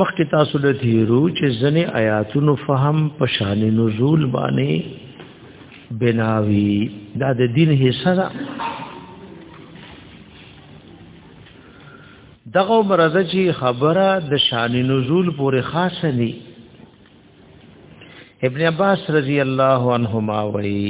مخکې تاسو د تیرو چې ځنې آیاتونو فهم په شان نزول باندې بناوي دا د دین حصہ ده دغه مرزه چې خبره د شان نزول پورې خاصه ني ابن عباس رضی الله عنهما وایي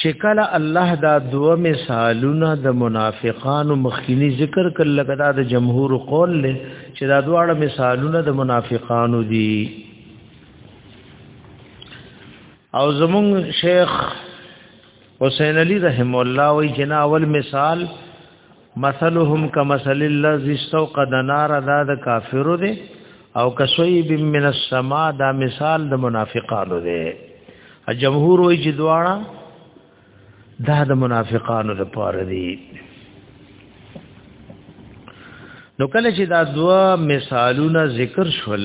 چې کله الله دا دوه مثالونه د منافقانو مخکینی ذکر کړل لکه دا د جمهور قول له چې دا دواړه مثالونه د منافقانو دي او زمون شیخ حسین علی رحم الله وی جنا اول مثال مثلهم کمثل الذي استوقد نار دا د کافرو دی او کسویب من السما دا مثال د منافقانو دی جمهور وی چې دواړه دا د منافقانو لپاره دی نو کله چې دا دوا مثالونه ذکر شول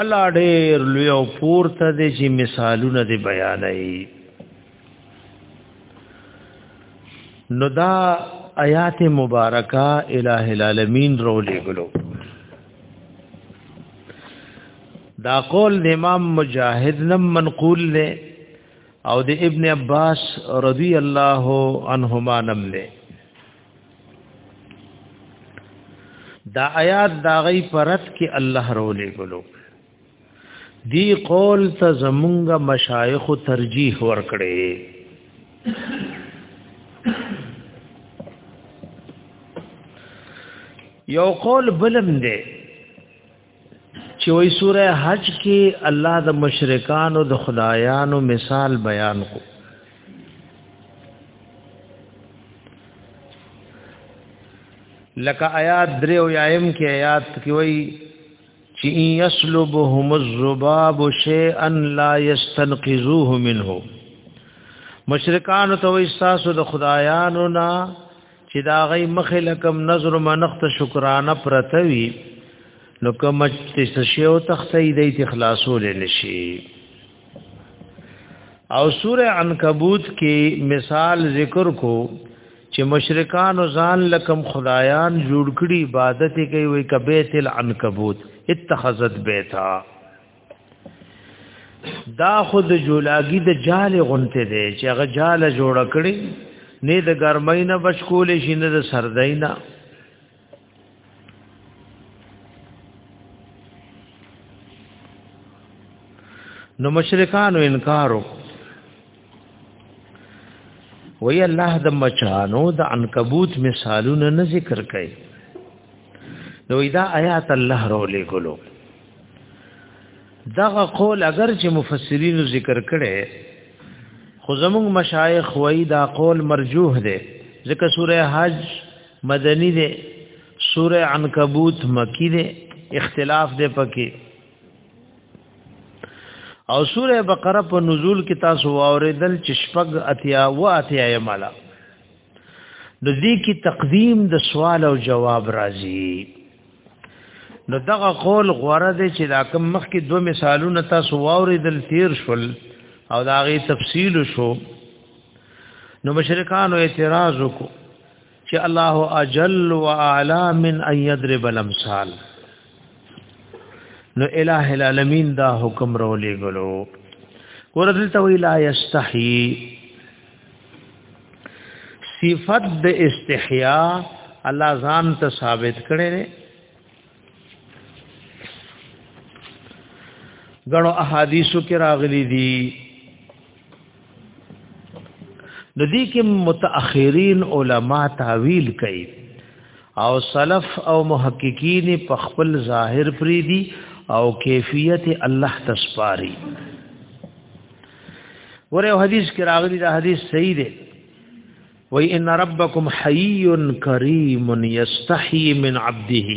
الله ډېر لوی او پورته دی چې مثالونه دی بیانوي نو دا آیات مبارکه الٰه العالمین رو لګلو دا قول د امام مجاهد نم منقول له او د ابن عباس رضی الله عنهما نم له دا آیات دا غي پرت کې الله رولې ګلو دی قول ته زمونږ مشایخ ترجیح ورکړي یو قول بلم دی چې وای سوره حج کې الله د مشرکانو د خدایانو مثال بیان کو لکه آیات درې او یایم کې آیات کې وای چې یسلبهم الذباب شیئا لا یستنقذوه منه مشرکان ته وای تاسو د خدایانو نه چې دا غي مخې لکم نظر منخت شکرانه پرتوي نو کوم چې شی او تختی دی ته خلاصول نشي او سوره عنکبوت کې مثال ذکر کو چې مشرکان او ځان لکم خدایان جوړ کړي عبادت کوي وي کبیت العنکبوت اتخذت بیتا دا خود جولاګي د جال غونته دی چې هغه جال جوړ کړي نه د ګرمۍ نه بچکول شي نه د سردۍ نه نو مشرکانو انکارو وی الله د مچانو د عنکبوت مثالونه نه ذکر کړي نو دا آیات الله رولې ګلو دغه قول اگر چې مفسرینو ذکر کړي خو زموږ مشایخ وای دا قول مرجوح دی ځکه سوره حج مدنی دی سوره عنکبوت مکی دی اختلاف دی پکې او سوره بقره په نزول کې تاسو واوریدل چې شپږ اتیا و اتیا یې مالا نو دې کې تقدیم د سوال او جواب راځي نو دغه قول غوړه دي چې دا کوم مخ کې دوه مثالونه تاسو واوریدل تیر شول او دا غي تفصیل شو نو مشرکانو اعتراض وکړو چې الله اجل و اعلی من ان یضرب الامثال نو الہ العالمین دا حکم رولې غلو ورته وی لا یستحی صفت د استحیا الله ځان ته ثابت کړي دي غنو احادیثو کې راغلي دي د دې کې متأخرین علما تعویل کوي او سلف او محققین په خپل ظاهر پری دي او کیفیت الله تسپاری ورې حدیث کې راغلی دا حدیث صحیح دی وای ان ربکم حی کریم یستحی من عبده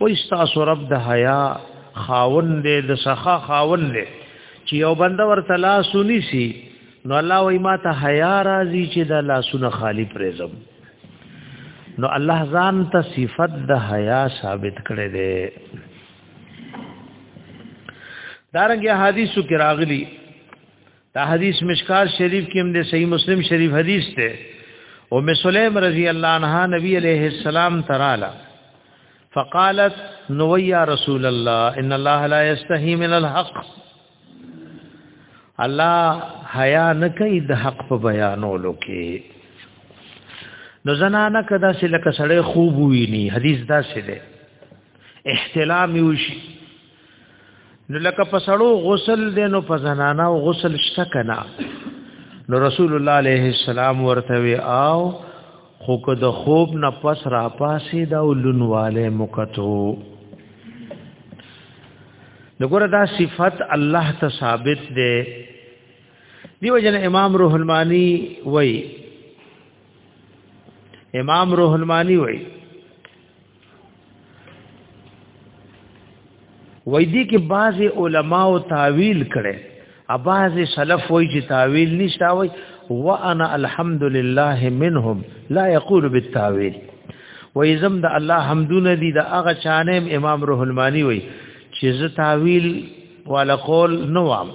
و استاس رب د حیا خاون دې د سخا خاون دې چې یو بنده ورته لا سونی سی نو الله وای ما ته حیا راضی چې د لا سونه خالی پرېزم نو الله ځان ته صفت د حیا ثابت کړي دې دارنګه حدیثو کې راغلي دا حدیث مشکار شریف کې هم د صحیح مسلم شریف حدیث ته او ام سلیم رضی الله عنها نبی علیہ السلام ترالا فقالت نو یا رسول الله ان الله لا یستحی من الحق الله حیا نه کوي د حق په بیانولو کې نو زنانه کدا چې لکه سړی خوب ویني حدیث دا څه دی احتلام وشي نو لکه په سړو غسل دی نو په زنانه او غسل شته کنه نو رسول الله علیه السلام ورته وی او خو که د خوب نه پس را پاسې دا ولونواله مکتو نګور دا صفت الله ته ثابت دی دیو جن امام روح المانی وای امام روح المانی وای وای دي کې بعض علما او تعویل کړي اباز سلف وای چې تعویل نشتا وای وانا الحمدلله منهم لا يقول بالتاويل وای زم د الله حمدونه دي د هغه چانم امام روح المانی وای چې ز تعویل ولا قول نوام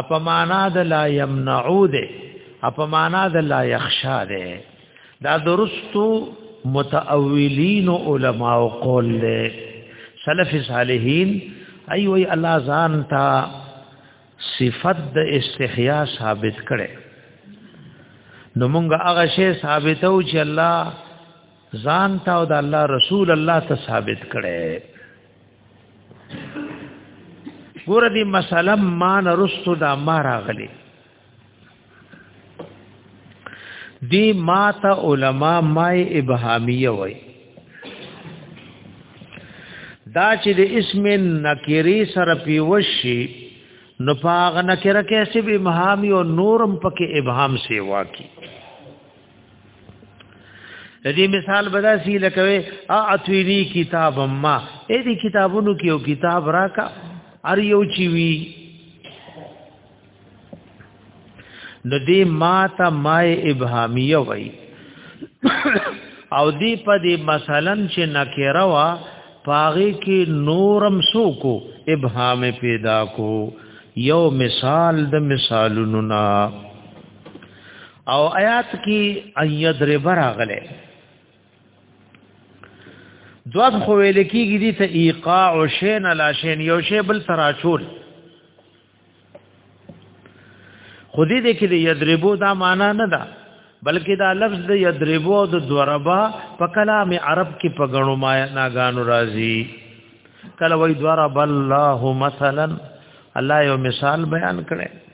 اپا معنا د لا يمنعو ده اپا معنا د لا يخشا ده دا درستو متأولین علماء قول له سلف صالحین ای وی الله ځان تا صفت د استحیا ثابت کړي نو مونږ هغه شی ثابتو چې الله ځان تا او د الله رسول الله ته ثابت کړي ګور دې مسله مان رستو دا ما راغلي دی ما ته علما مای ابهامیه وای دا چې د اسم نکری سره پیوشي نو پاغ نکره کیسه به مهامی او نورم پکې ابهام سیوا کی د دې مثال بداسي لکوي اعتوینی کتاب ما اې دې کتابونو کې یو کتاب راکا ار یو چی وی د دې ما ته مای ابهامیه وای او دې په دې مثلا چې نکره وا پاغي کې نورم سو کو ابهام پیدا کو یو مثال د مثالونو نه او آیات کې ان یضرب راغله دوات خو ویل کېږي دي ته ایقاع او شین لا شین یو شی بل تراچول خو دې دې کې د یضربو دا معنا نه ده بلکې دا لفظ د یضربو او د ضربا په کلام عرب کې په غنو ما ناګانو راځي کله وای ضرب الله مثلا الله یو مثال بیان کړي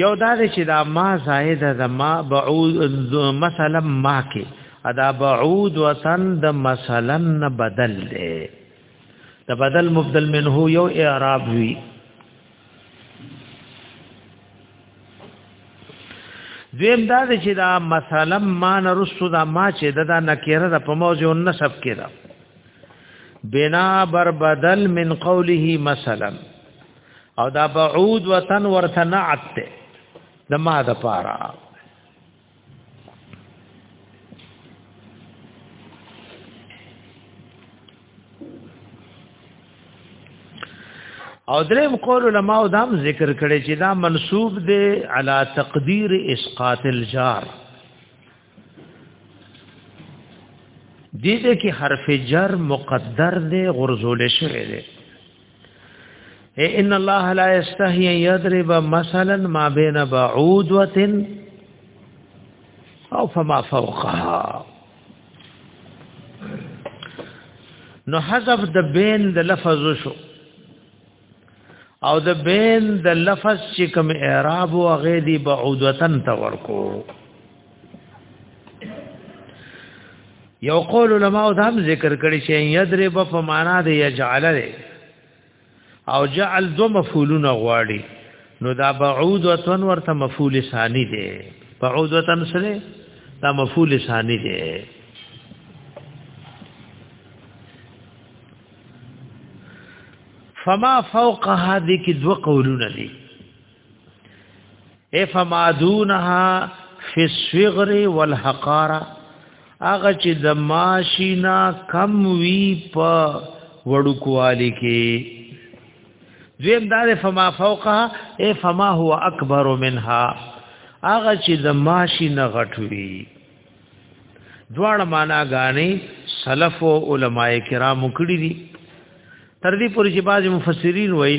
یو دا چې دا ما زائد دا ما بعود مثلا ما کې ادا بعود وطن د مثلا بدل دی د بدل مبدل منه یو اعراب وی دویم دا دی چې دا مثلا ما نرسو دا ما چې دا, دا نکیره دا په موضوع نسب کې دا بنا بر بدل من قوله مثلا او دا بعود وطن ورته نعت ده د ما د پاره او دریم قول علماء دا هم ذکر کړي چې دا منسوب دی علی تقدیر اسقاط الجار دې دې کې حرف جر مقدر دی غرزول شوی دی ان الله لا يستحي يضرب مثلا ما بين بعوده او فما فوقها نو حذف د بین د لفظ شو او د بین د لفظ چې کوم اعراب او غیدی بعودتن تورکو یو قول علماء دا هم ذکر کړی چې یضرب په معنا د یجعل او جعل دو مفعولون غواړي نو دا بعود وتن ورته مفعول ثانی دی بعود وتن سره دا مفعول ثانی دی فما فوق هذه کې دو قولونه دي افمادونها فی الصغر والحقاره هغه چې د ماشینا کم وی په وړوکوالی کې دویم دا فما فوقها ای فما هو اکبر منها هغه چې د ماشینا غټوي دواړه معنا غاني سلف او علما کرام کړی دي تر دې پورې چې بعض مفسرین وایي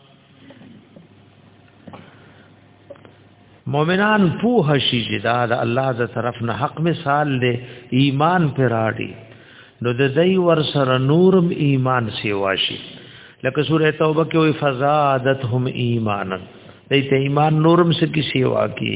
مؤمنان پوه شي چې دا د الله ز طرف نه حق مثال دی ایمان پر راړي نو د دای ور سره نورم ایمان سیوا شي لکه سوره توبه کې وي فزادتهم ایمانا دای ته ایمان نورم سکی سیوا کی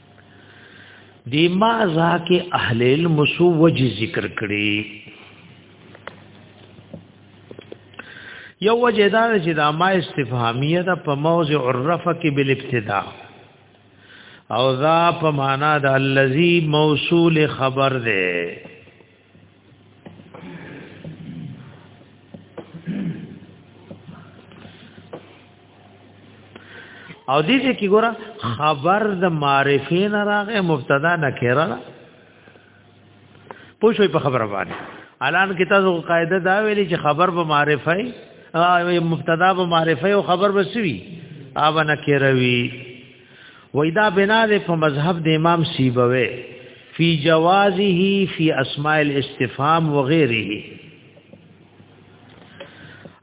دی ما ذاکه اهل علم سو وجه ذکر کړي یو وجه دا چې دا ما استفهامیه ده په موضع عرفه کې بل ابتدا او ذا په معنا د الذی موصول خبر ده او دې دې کې ګوره خبر د معرفې نه راغې مبتدا نکره را پوښوي په خبره باندې الان کې تاسو قاعده دا ویلې چې خبر به معرفه او مبتدا به معرفه او خبر به سوي اوبه نکره وی وېدا بنا د په مذهب د امام سیبوي فی جوازه فی اسماء الاستفهام وغيره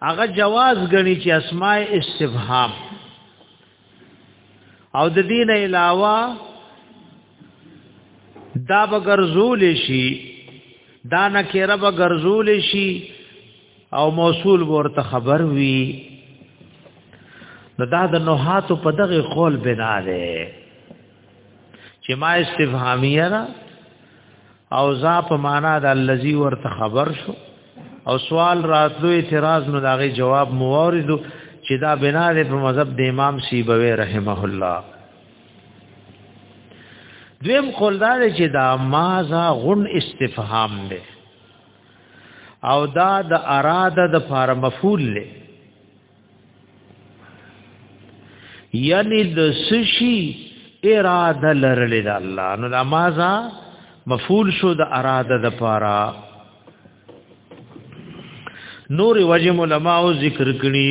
هغه جواز غني چې اسماء استفهام او د دین علاوه دا بغرزول شي دا نکره بغرزول شي او موصول ورته خبر وی نو دا د نوحاتو په دغه قول بنا ده چې ما استفهامیه را او ذا په معنا د الذي ورته خبر شو او سوال راتلو اعتراض نو داغه جواب موارد چې دا بنا ده په مذهب د امام سیبوی رحمه الله دویم قول دا چې دا مازه غن استفهام ده او دا د اراده د فار مفعول له یعنی د سشي اراده لرل د الله نو د مازه مفعول شو د اراده د فارا نور وجه علماء ذکر کړي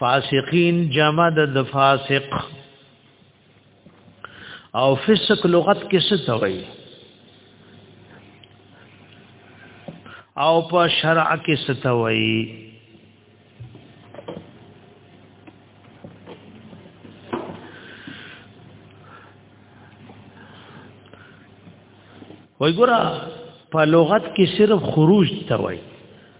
فاسقین جمع د فاسق او فسق لغت کې څه ته وایي او په شرع کې څه ته وایي وای ګورا په لغت کې صرف خروج ته وای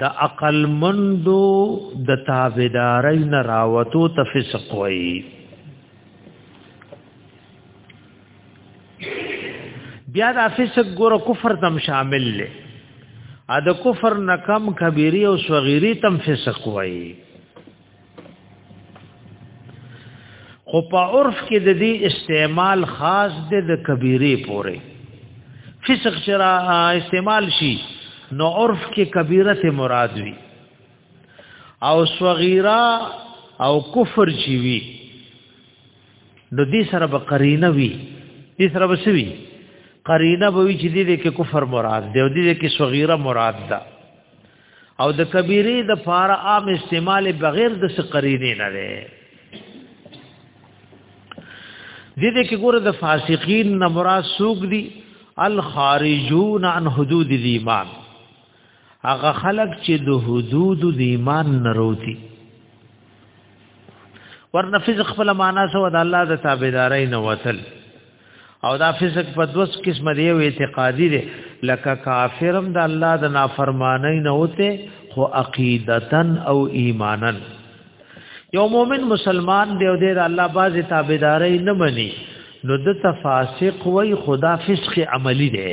د عقل مندو د تابعداري نه راوتو ته فسق وایي بیا دا فسق ګور کفر تم شامل لې ا د کفر نکم کبیری او صغیری تم فسق وایي خو په عرف کې د دې استعمال خاص دی د کبیره پورې فسق شرا استعمال شي نو عرف کې کبیره ته مراد وي او صغیرا او کفر چی وي نو دې سره به قرینه وي دې سره به سوي قرینه به وي چې دې کې کفر مراد دی او دې کې صغیرا مراد ده او د کبیره د فار عام استعمال بغیر د سقرینه نه ده دې دې کې ګوره د فاسقین نه مراد سوق دي الخارجون عن حدود الايمان هغه خلق چې د حدود د ایمان نه روتي ورنه فزق خپل معنا سو د الله د تابعداري نه وتل او دا فزق په دوس قسم دی او اعتقادي دی لکه کافرم د الله د نافرمانی نه وته خو عقیدتن او ایمانن یو مؤمن مسلمان دی او د الله باز تابعداري نه مني نو د تفاسق وای خدا فسق عملی دی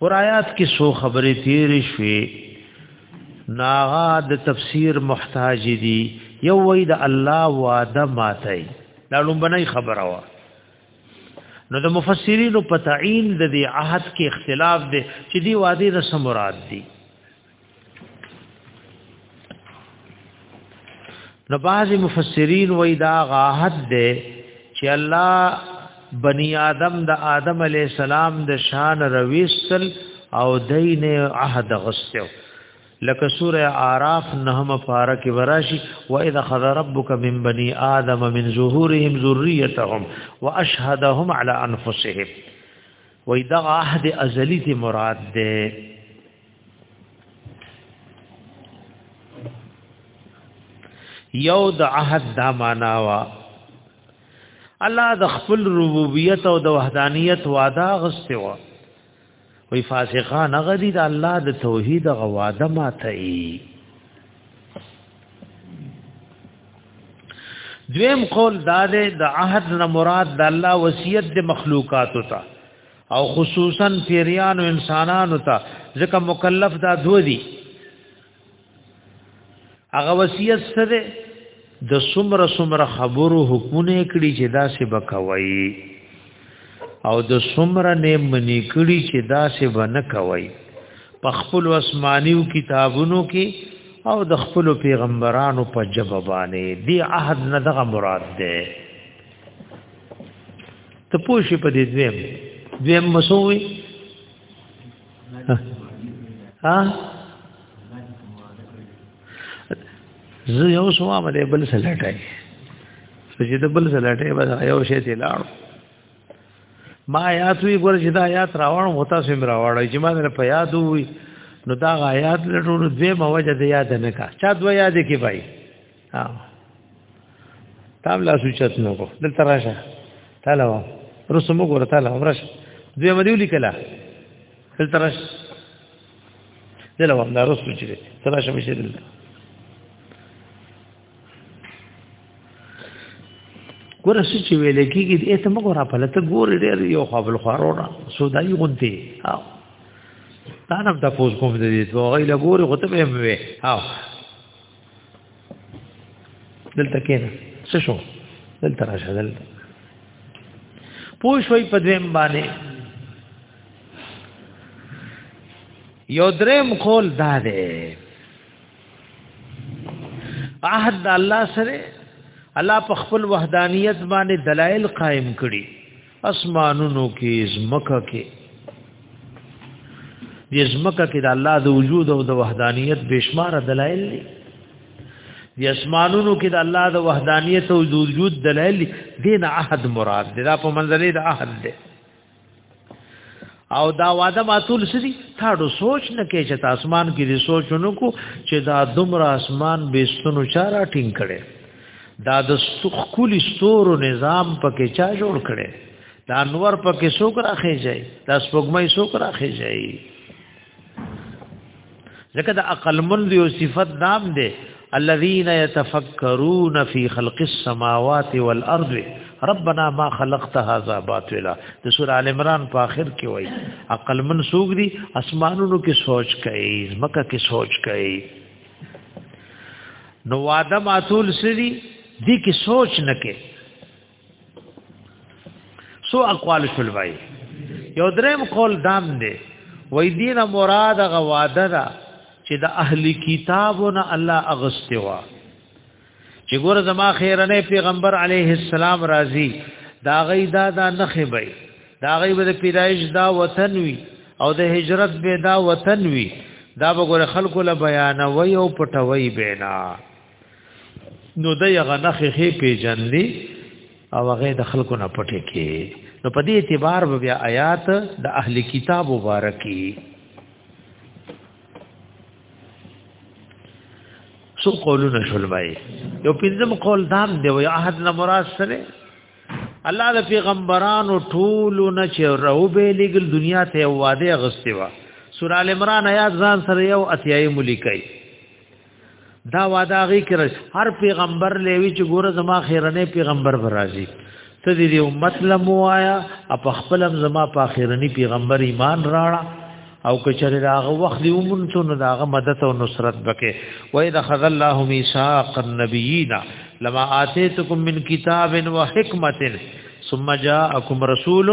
ور آیات کې سو خبرې تیرې شوې ناغا د تفسیر محتاج دي یو وی د الله وعده ماتای دا لومبنای خبره وا نو د مفسرینو په تعین د دې عهد کې اختلاف دی چې دی وعده د سمورات دي نو بعض مفسرین وای دا غاحت ده چې الله بنی آدم د آدم علی السلام د شان رويسل او دین عهد غسو لکه سوره اعراف نهم پارا کې وراشي و اذا خذ ربك من بني ادم من ظهورهم ذريتهم واشهدهم على انفسهم و اذا عهد ازلی مراد ده یو د عهد دا معنا وا الله د خپل ربوبیت او د وحدانیت وعده غسته وا وی فاسقان غدی د الله د توحید غواده ماته ای دویم قول دا ده د عهد نه مراد د الله وصیت د مخلوقات ته او خصوصا پیریانو انسانانو ته ځکه مکلف دا دو دي هغه وصیت سره د سمره سمره خبرو حکمونه کړي چې دا سه بکوي او د سمره نه منی کړي چې دا سه ونه کوي په خپل آسمانیو کتابونو کې او د خپل پیغمبرانو په جوابانه دی عهد نه دغه مراد ده ته پوه شي په دې دویم دویم مسوي ها زه یو سو ما باندې بل سلاټای چې د بل سلاټای به یو شی ته لاړ ما آیات وی ګور چې دا آیات راوړم هوتا سم راوړای چې ما نه په یاد وی نو دا آیات لټول دوی موجه د یاد نه کا چا دوی یاد کې پای ها تام لا سوچت نو کو دل تراشه تعالی وا رسم وګوره تعالی ورش دوی مدیو لیکلا دل تراش دل وا دا رسو چې تراشه مشه دل ګوره څه چې ویل کېږي دې ته موږ را پلته ګورې ډېر یو خپل خارونه سودای غونتی او تانم تاسو کوم دې ته غوړې ګورې غته به مې او دلته کېنه څه شو دلته راشه دلته پوښوي په دویم باندې یو دریم قول دا دی عهد الله سره الله په خپل وحدانیت باندې دلایل قائم کړي اسمانونو کې زمکه کې د زمکه کې د الله د وجود او د وحدانیت بشمار دلایل دي د اسمانونو کې د الله د وحدانیت او د وجود دلایل دي دین عهد مراد دا په منځلې د عهد ده او دا واده ماتول سری تاړو سوچ نه کې چې اسمان کې دې سوچونو کو چې دا دومره اسمان به ستونو چارا ټینګ کړي دا د خولي ستورو نظام پکې چا جوړ کړي دا انور پکې څوک راخې ځای دا سپوږمۍ څوک راخې ځای ځکه د عقل مند یو صفت نام دی الذين يتفكرون في خلق السماوات والارض ربنا ما خلقت هذا باطلا د سور ال عمران په اخر کې وای عقل من سوق دي اسمانونو کې سوچ کوي مکه کې سوچ کوي نو وادم اتول سری دي کې سوچ نه کوي سو اقوال شل وای یو دریم قول دام دی وای دینه مراد غواده دا چې د اهلی کتابونه الله اغستوا چې ګوره زما خیرنه پیغمبر علیه السلام راضی دا غي دا دا نخې به دا غي به پیدایش دا وطن وی او د هجرت به دا وطن وی دا به ګوره خلکو له بیان وی او پټوي بینا نو د یغه نخې هي پیجنلی او هغه د خلکو نه پټه کې نو په دې اعتبار به بیا آیات د اهل کتاب مبارکي سو قولونه شول بای یو پنځم قول دام دی وی احد نه مراد سره الله د پیغمبرانو ټول نه چې رو به لګل دنیا ته واده غستې وا سورہ ال عمران آیات ځان سره یو اتیای ملي کوي دا وعده غي کړ هر پیغمبر لوي چې ګوره زما خیرنه پیغمبر برازي ته دې امت لمو آیا اپ خپلم زما په خیرنی پیغمبر ایمان راړه او کچره داغه وخت دی ومنته نو داغه مدد او نصرت بکې وای د خذ الله میثاق النبیین لما آتیتکم من کتاب و حکمت ثم جاءکم رسول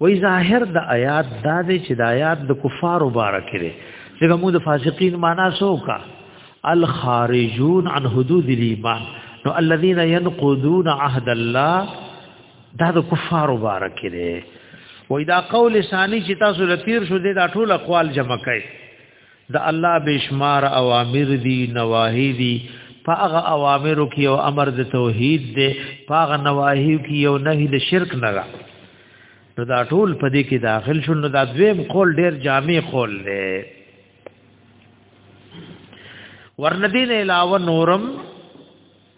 وای ظاهر د آیات دا دی چې د آیات د کفارو باره کې دی ځکه موږ د فاسقین معنا سوکا الخارجون عن حدود الايمان نو الذين ينقضون عهد الله دا د کفارو باره کې دی وای دا قول ثانی چې تاسو لپاره شو دی دا ټول اقوال جمع کړئ د الله بشمار اوامر دي نواهی دي په هغه اوامرو کې یو امر د توحید دی په هغه نواهی کې یو نهی د شرک نه را نو دا ټول په دې کې داخل شون نو دا دویم قول ډیر جامع قول دی ورندین علاوه نورم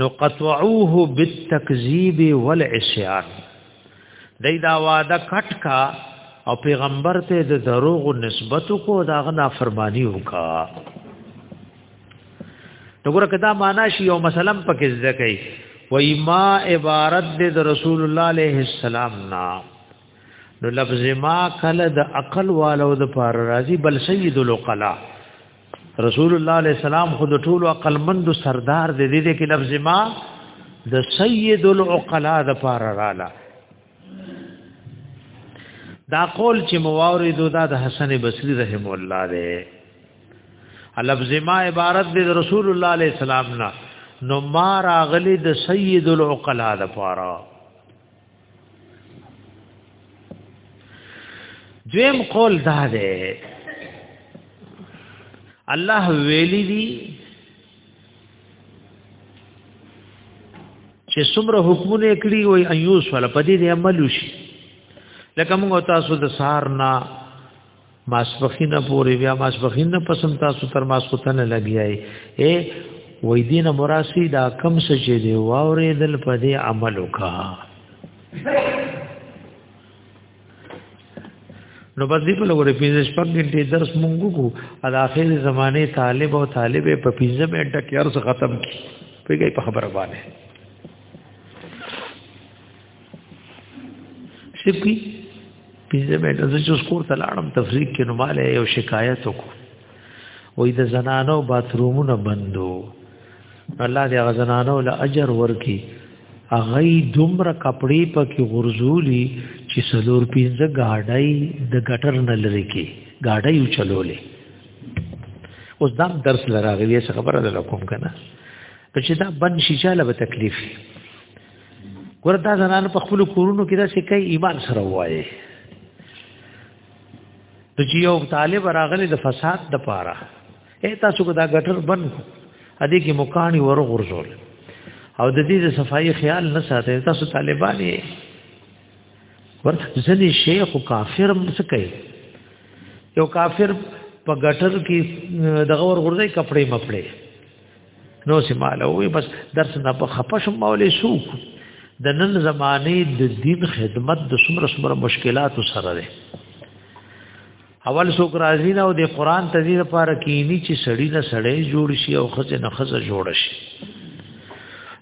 نو قطعوه بالتکذیب والعصیان دای دا وعده کټ کا او پیغمبر ته د دروغ نسبت کو دا غنا فرمانی وکا وګوره کدا معنا شی او مثلا پکې زده کوي وای ما عبارت د رسول الله علیه السلام نا نو لفظ ما کله د عقل والو د پار راضی بل سید القلا رسول الله علیه السلام خود ټول عقل مند سردار دې دې کې لفظ ما د سید العقلاء د پار رااله دا قول چې مواردو دا د حسن بصری رحم الله دی لفظ ما عبارت دی رسول الله علیه السلام نه نو ما راغلی د سید العقلاء د پاره دویم قول دا ده الله ویلی دی چې څومره حکمونه کړی وي ايوس ولا پدې دې عمل وشي لکه موږ تاسو د سار نه ماسپخینه پورې بیا ماسپخینه پسند تاسو تر ماسختنه لګیای اے وې دین مراسی دا کم سچې دی واورې دل په دې عمل وکا نو بس دی په لګورې پینځه شپږ غنټې درس مونږ کو ا اخر زمانه طالب او طالب په پینځه منټه کې ارز ختم کی پیګې په خبره باندې شپې پنځه منټه زه چې سکور ته لاړم تفریق کې نو مال یو شکایت وکړ وې د زنانو باترومونه بندو الله دې هغه زنانو له اجر ورکي هغه دومره کپڑے پکې غرزولي چې سلور پنځه گاډای د ګټر نه لري کې گاډای یو چلولې اوس دا درس لراغلی څه خبره ده کوم کنه په چې دا بند شي چاله به تکلیف ورته زنان په خپل کورونو کې دا څه کوي ایمان سره وایي د چې یو طالب راغلی د فساد د پاره اے تاسو کو دا ګټر بن ادي کې مکانی ور غرزول او د دې د صفائی خیال نه ساتي تاسو طالبان یې ور ځنی شیخ کافر څه کوي یو کافر په ګټر کې دغه ور غرزي کپڑے مپړي نو سماله وي بس درس نه په خپش مولې شو د نن زمانه د دین خدمت د څومره څومره مشکلات سره ده اول سو راضی نه او د قران تذیر لپاره کینی چې سړی نه سړی جوړ شي او خزه نه خزه جوړ شي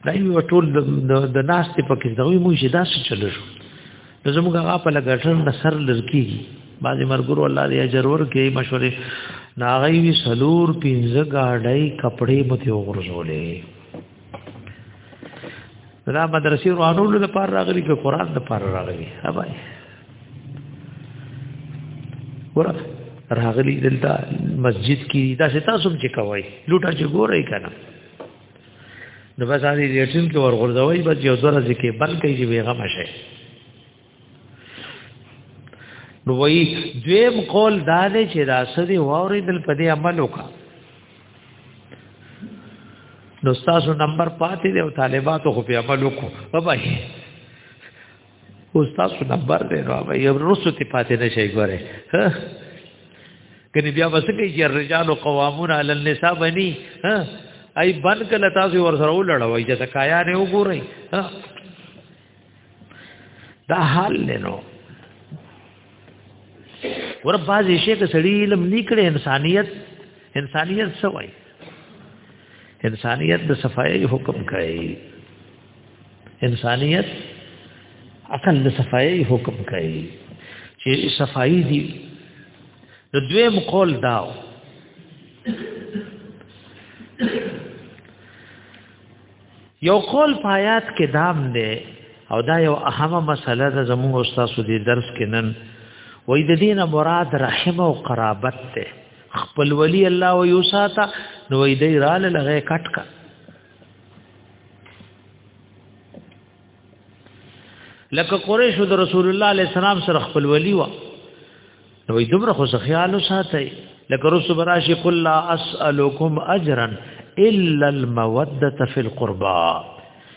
دا یو ټول د ناس په کې دا وي موږ دا څه چلو زموږ هغه په لګټن د سر لرکیږي بعضی مرګور الله دې اجر ورکړي مشورې ناغي وی سلور پینځه گاډي کپڑے مته وغورځولې دا مدرسې روانو له پار راغلي کې قران د پار راغلي ها بھائی ور راغلي دلته مسجد کې دا ستاسو چې کوي لوټه چې ګورې کنه نو بس هغه لیټین کې ورغورځوي بس یو ځل ځکه بل کوي چې بیغم شي نو وی دویم قول دا دی چې دا سړي ووري دل په دې عمل وکا نو تاسو نمبر پاتې دی او طالباتو خو په عمل وکړو بابا اوس تاسو نمبر دی نو به یو رسو ته پاتې نشي ګوره کني بیا وسه کې چې رجال قوامون علی النساء بني ها ای بن کله تاسو ور سره ولړوي چې کایا نه وګورئ دا حال نه نو ور باز شي ته سړی علم نکړي انسانيت انسانيت څه وای انسانيت د صفای حکم کوي انسانیت عقل د صفایي حکم کوي چې صفایي دي د دوی مقول داو یو قول پایات کې دام دی او دا یو اهمه مسله ده زموږ استاد دې درس کې نن وې د دینه مراد رحم او قرابت ته خپل ولی الله و یوساتا نو دې رال لغه کټ کټ لکه قریش د رسول الله علیه السلام سره خپل ولی و نو دومره خو خیال ساتي لکه رسول براشی قل لا اسالکم اجرا الا الموده فی القربا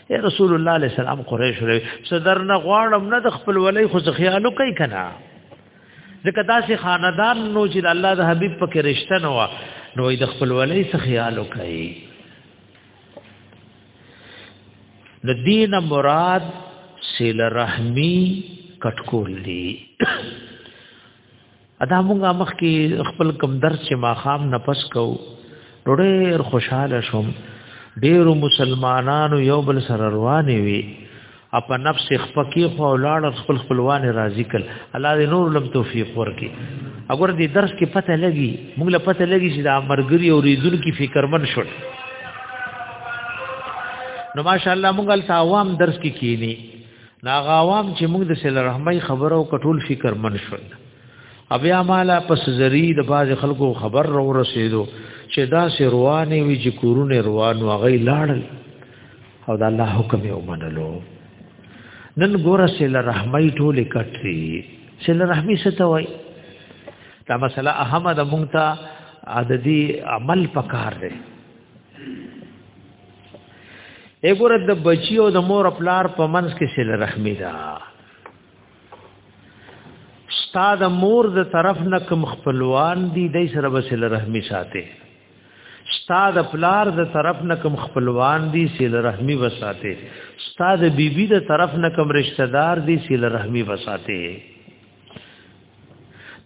اے رسول الله علیه السلام قریش لري صدر نه غواړم نه د خپل ولی خو خیالو کوي کنه ځکه داسې خاندان نو چې الله د حبیب پکې رښتنه و نو د خپل ولی څخه خیالو کوي د دین مراد سیل رحمی کټکول دی ادا مونږه مخ کې خپل کم درس چې ما خام نفس کو ډېر خوشاله شوم ډېر مسلمانانو یو بل سره روانې وي اپ نفس خپکی خو لاړ خپل خپلوان راضی کل الله دې نور لم توفیق ورکی اگر دې درس کې پته لګي موږ له پته لګي چې دا مرګري او ریدون کې فکرمن شول نو ماشاءالله موږ ال عوام درس کې کینی نا عوام چې موږ د سل رحمای خبرو کټول فکر من شول بیا مالا پس زری د باز خلکو خبر رو رسیدو چې دا سه روانه وی چې کورونه روانو غي لاړل او د الله حکم یې ومنلو نن ګوره سیل رحمی ټوله کټري سیل رحمی څه ته وای دا مسله اهمه د مونږ ته عددي عمل پکار دی وګوره د بچی او د مور پلار په منځ کې سیل رحمی ده استاد مور د طرف نه کوم خپلوان دي د سره وسیل رحمی ساتي استاد پلار د طرف نه کوم خپلوان دي سیل رحمی وساته استاد بیبي د طرف نه کوم رشتہ دار دي سیل رحمی وساته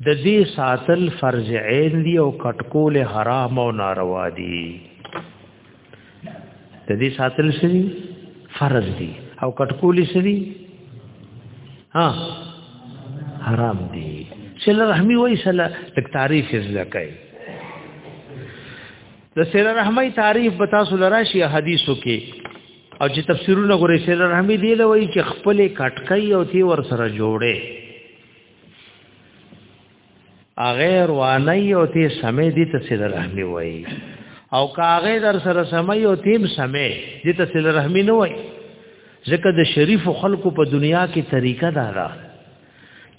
د دې ساتل فرض عین دی او کټکول حرام او ناروا دی د دې ساتل شری فرض دي او کټکولی شری ها حرام دي سله رحمی وای سله تک تعریف زکای د سله رحمی تعریف به تاسو لراشي حدیثو کې او چې تفسیرونه غوړې سره رحمی دی لوي چې خپل کټکای او تی ور سره جوړې اغیر وانه یو ته سمې دي ته سره رحمی وای او کاغه در سره سمې یو تیم سمې دي ته سره رحمی نه وای ځکه د شریف خلکو په دنیا کې طریقه دا ده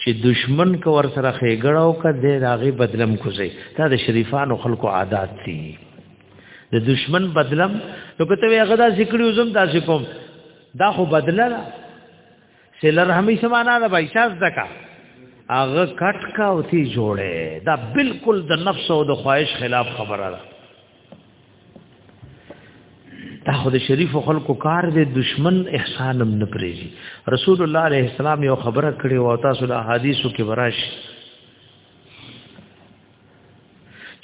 چې دشمن کو ور سره خېګړاو کا دې راغي بدلم کوزي دا د شریفانو خلکو عادت دي د دشمن بدلم نو کته هغه دا ذکر یوزم دا کوم دا خو بدله سیلر همیشه معنا ده بایشاز دکا هغه کټ کا او تی جوړه دا بالکل د نفس او د خواهش خلاف خبره ده دا خو د شریف خلکو کار دی دشمن احسانم نه پریږي رسول الله علیه السلام یو خبره کړې و تاسو د احادیثو کې براش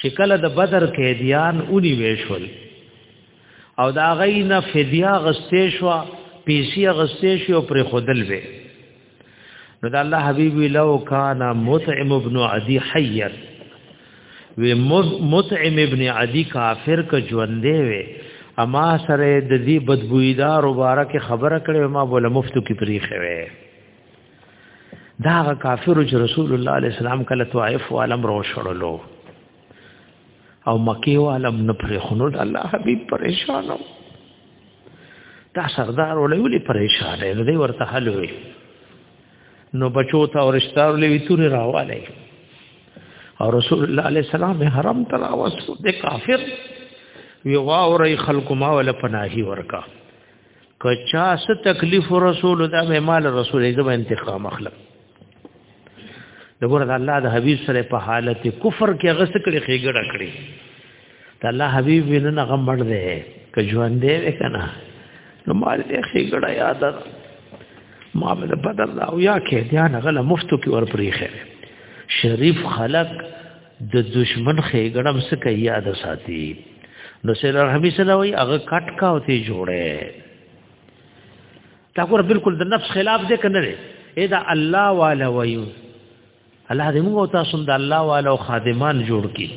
چې کله د بدر قیدیان اونی ویشول او دا غي نه فدیه غستې شو پیسې غستې شو پر خودل وی نو دا الله حبیب لو کان مطعم ابن عدی حیر و مطعم ابن عدی کافر ک ژوندې وی اما سره د دې بدبویدار مبارک خبره کړې ما بوله مفتو کې پریخه وی دا کافر چې رسول الله علیه السلام کله طائف والم رو شړلو او مکی والم نه پرې خونو د الله حبيب پریشانو دا سردار ولې پریشان دی نو دی ورته حل وي نو بچو ته ورشتار لوي توري راواله او رسول الله عليه السلام حرم ترا وسو د کافر وی واوري خلق ما ولا پناهي ورکا کچا څه تکلیف رسول دا مال رسول ایزه انتقام اخلم دغه د الله د حبيب سره په حالت کفر کې غس کړي خېګړه کړي د الله حبيب ویننه غمړ دی که ژوند دی وکنه نو مال دې خېګړه یاد ده ما به بدل دا او یا کې دیانه غله مفتو کې ور پریخه شریف خلق د دشمن خېګړم سکه یاد ساتي نو سره رحمی سره وای هغه کټ کا او ته جوړه دا ګور بالکل د نفس خلاف دې کنه لري اې دا الله والا وایو الله دې موږ تاسو د الله والا او خادمان جوړ کی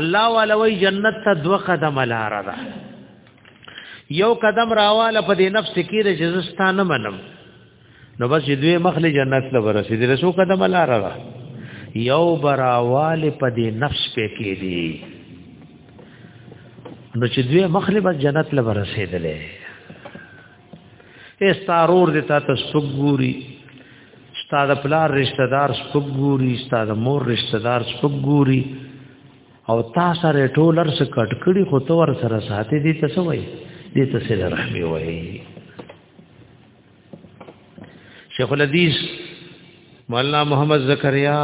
الله والا وای جنت ته دوه قدم لار ده یو قدم راواله په دې نفس کې رجستانه منم نو بس دوی مخله جنت له ورسېدې له څو قدم لار ده یو براواله په دې نفس په کې دي نو چې دوی مخله بس جنت له ورسېدلې استارور دې تا ته سپګوري استاد پلار رشتہ دار سپګوري استاد مور رشتہ دار سپګوري او تا سره ټولر څخه کټکړي خو تو ور سره ساتي دي ته سوي دي ته سره رحمي وي شیخ الحدیث مولانا محمد زکریا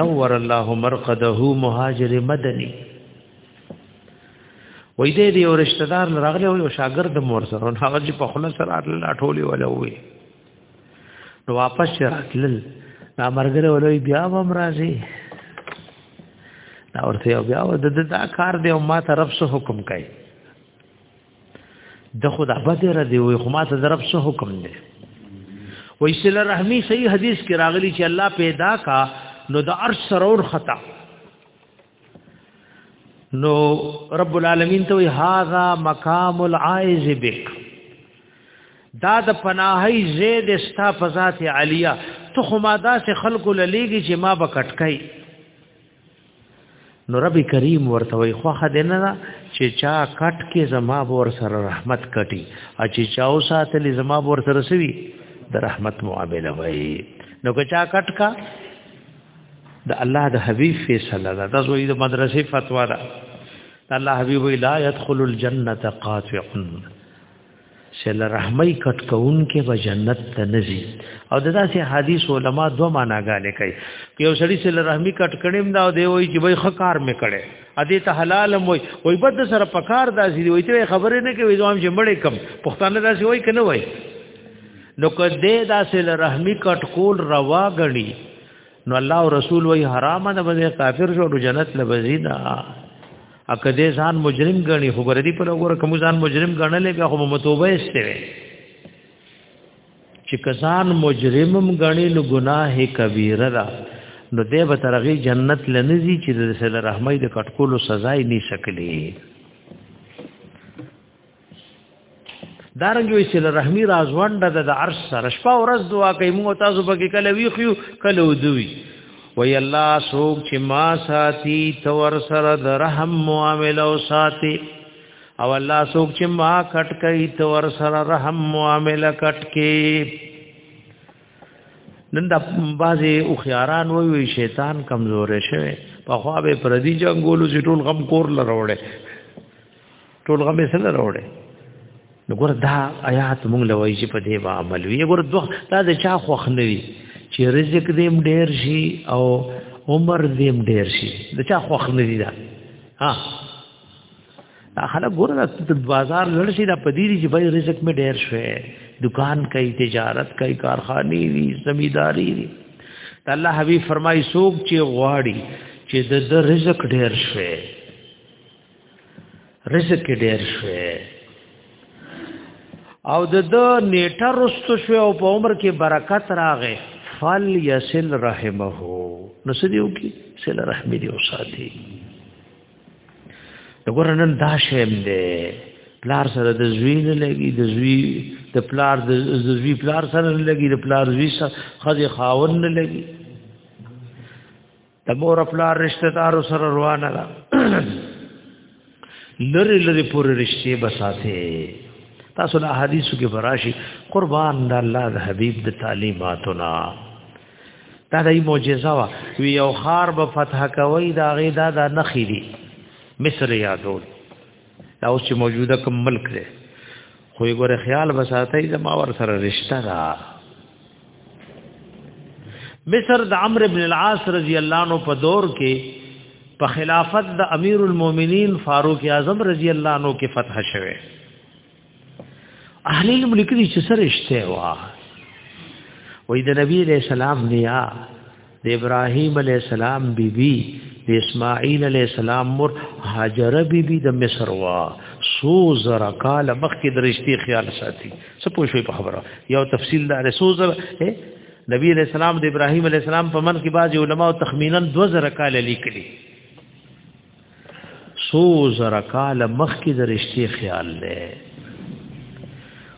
نور الله مرقده مهاجر مدنی وای دې یو رشتہ دار راغلی او شاګرد مور سره هغه چې په خله سره اټل اټولې ولا وې نو واپس راتل نا مرګره ولوي بیا هم راځي دا ورته بیا د دا, دا کار دی او ما طرف سره حکم کوي د خدا بده را دی وي خو ما ته طرف سره حکم دی وای سله رحمی صحیح حدیث کې راغلی چې الله پیدا کا نو د عرش سرور خطا نو رب العالمین ته هاذا مقام العائز بک دا د پناهي زید استا فزات علیه تو خما دا سے خلق للیږي چې ما بکټکای نو رب کریم ورته وي خو خدنه چې چا کټ کې زما ور سره رحمت کټي ا چې چاو ساتلی زما ور سره سوي د رحمت معاملې وي نو که چا کټ کا د الله د حبيب فیصله ده دا زوی د مدرسې فتوا ده الله حبيب وی لا يدخل الجنه قاطع شل رحمای کټ کون کې به جنت ته نزي او دغه سي حدیث علما دو معنا غاله کوي یو سړی شل رحمی کټ کړم دا دی وای چې وای خکار مې کړي ا دې ته حلال وای وای بد سره پکار داسي وای ته خبره نه کوي ځوام چې مړې کم پښتانه داسي وای کنه وای نو که دې داسې رحمی کټ کول روا غړي نو الله او رسول وی حرام نه به کافر شو نو جنت لبزینا اکه دې ځان مجرم غني خو ګردي په لور کوم ځان مجرم غنلې بیا خو متوبه استوي چې کسان مجرمم غني نو ګناه کبیره ده نو دې به ترغي جنت لنزي چې د رسول رحمت د کټکولو سزا یې نشکلي دارنګوي چې رحمی رازوند د عرش سره شپه ورځ دعا کوي موږ تاسو په کې کله ویخیو کله ودوي وی الله سوک چې ما ساتي تور سره د رحم معامله او ساتي او الله سوک چې ما کټ کوي تور سره رحم معامله کټ کې نن د بازي او خياران وی وی شیطان کمزورې شوی په خوا به پردي جنگولو چې ټول غم کور لروړې ټول غمه سره راوړې نو ګور دا آیات مونږ لوي چې په دې با عمل وي ګور دوه دا د چا خوخ نه وي چې رزق دې ډېر شي او عمر دې ډېر شي د چا خوخ نه دي دا ها دا خلک ګور د بازار لړ شي دا پدې دي چې بای رزق مې ډېر شوی دکان کوي تجارت کوي کارخانه دي زمیداری دي الله حبیب فرمایي څوک چې غواړي چې د رزق ډېر شوی رزق ډیر شوی او د د نیټه رستو شو او په عمر کې برکت راغې فل یسل رحمه نو سدیو کې سل رحم دی او ساتي دغه نن دا شیم دی پلار سره د زوی نه لګي د زوی د پلار د زوی پلار سره نه لګي د پلار زوی سره خځه خاون نه لګي د مور خپل رشتہ دار سره روانه ده لری لری پورې رشتې بساته تاسو له حدیثو کې براشي قربان د الله د حبیب د تعلیماتنا دا د معجزه وا وی یو خار به فتح کوي دا غي دا د نخې دي مصر یادول دا اوس چې موجوده کوم ملک دی خو یې ګوره خیال بساتای زما ور سره رشتہ دا مصر د عمرو ابن العاص رضی الله عنه په دور کې په خلافت د امیر المؤمنین فاروق اعظم رضی الله عنه کې فتح شوه اهل علم لیکلي چې سره اشته وا وې د نبی عليه السلام نیا د ابراهيم عليه السلام بیبي د اسماعیل عليه السلام مور هاجر بیبي د مصر وا سو زرا کال مخکې درشتي خیال ساتي څه پوښوي په خبره یو تفصیل دا سو زرا نبی عليه السلام د ابراهيم عليه السلام په من کې بعض علما تخمینا 2000 کال لیکلي سو زر کال مخکې د رښتې خیال لې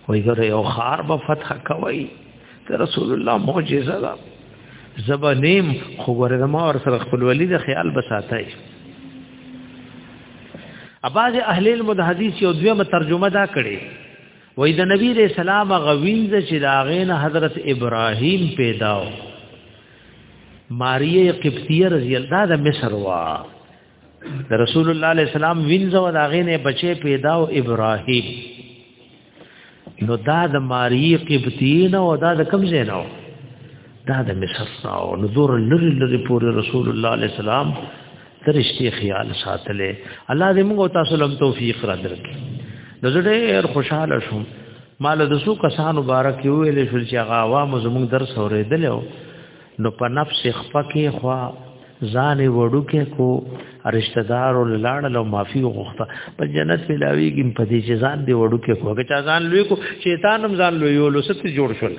وای ګره یو خار به فتح کوي ته رسول الله معجزه ده زبنیم خو ګره ما ور سره خپل ولی د خیال بساتای اباز اهل علم د حدیث یو دویمه ترجمه دا کړي وای د نبی رسول الله غوینځ چې دا غین حضرت ابراهیم پیداو ماریه قبطیه رضی الله د مصر وا د رسول الله علیه السلام وینځو دا غینه بچي پیدا او ابراهیم نو دا د ماریه قبطیه نه او دا د کوم ځای نه دا د مصر نه نو دور لری لری پورې رسول الله علیه السلام ترشتي خیال ساتلې الله دې موږ تاسو لم توفیق را درکې نو زه ډېر خوشاله شوم مال د سو کسان مبارک یو ویل شو چې هغه عوام زموږ درس اورېدل نو په نفس خپکه خوا ځان وړو کې کو رشتہ دار او لاړ له معافي غوښته په جنت ملاويږي په دې چې ځان دی وړو کې کو هغه ځان لوی کو شیطان هم ځان لوی ولوسته جوړ شول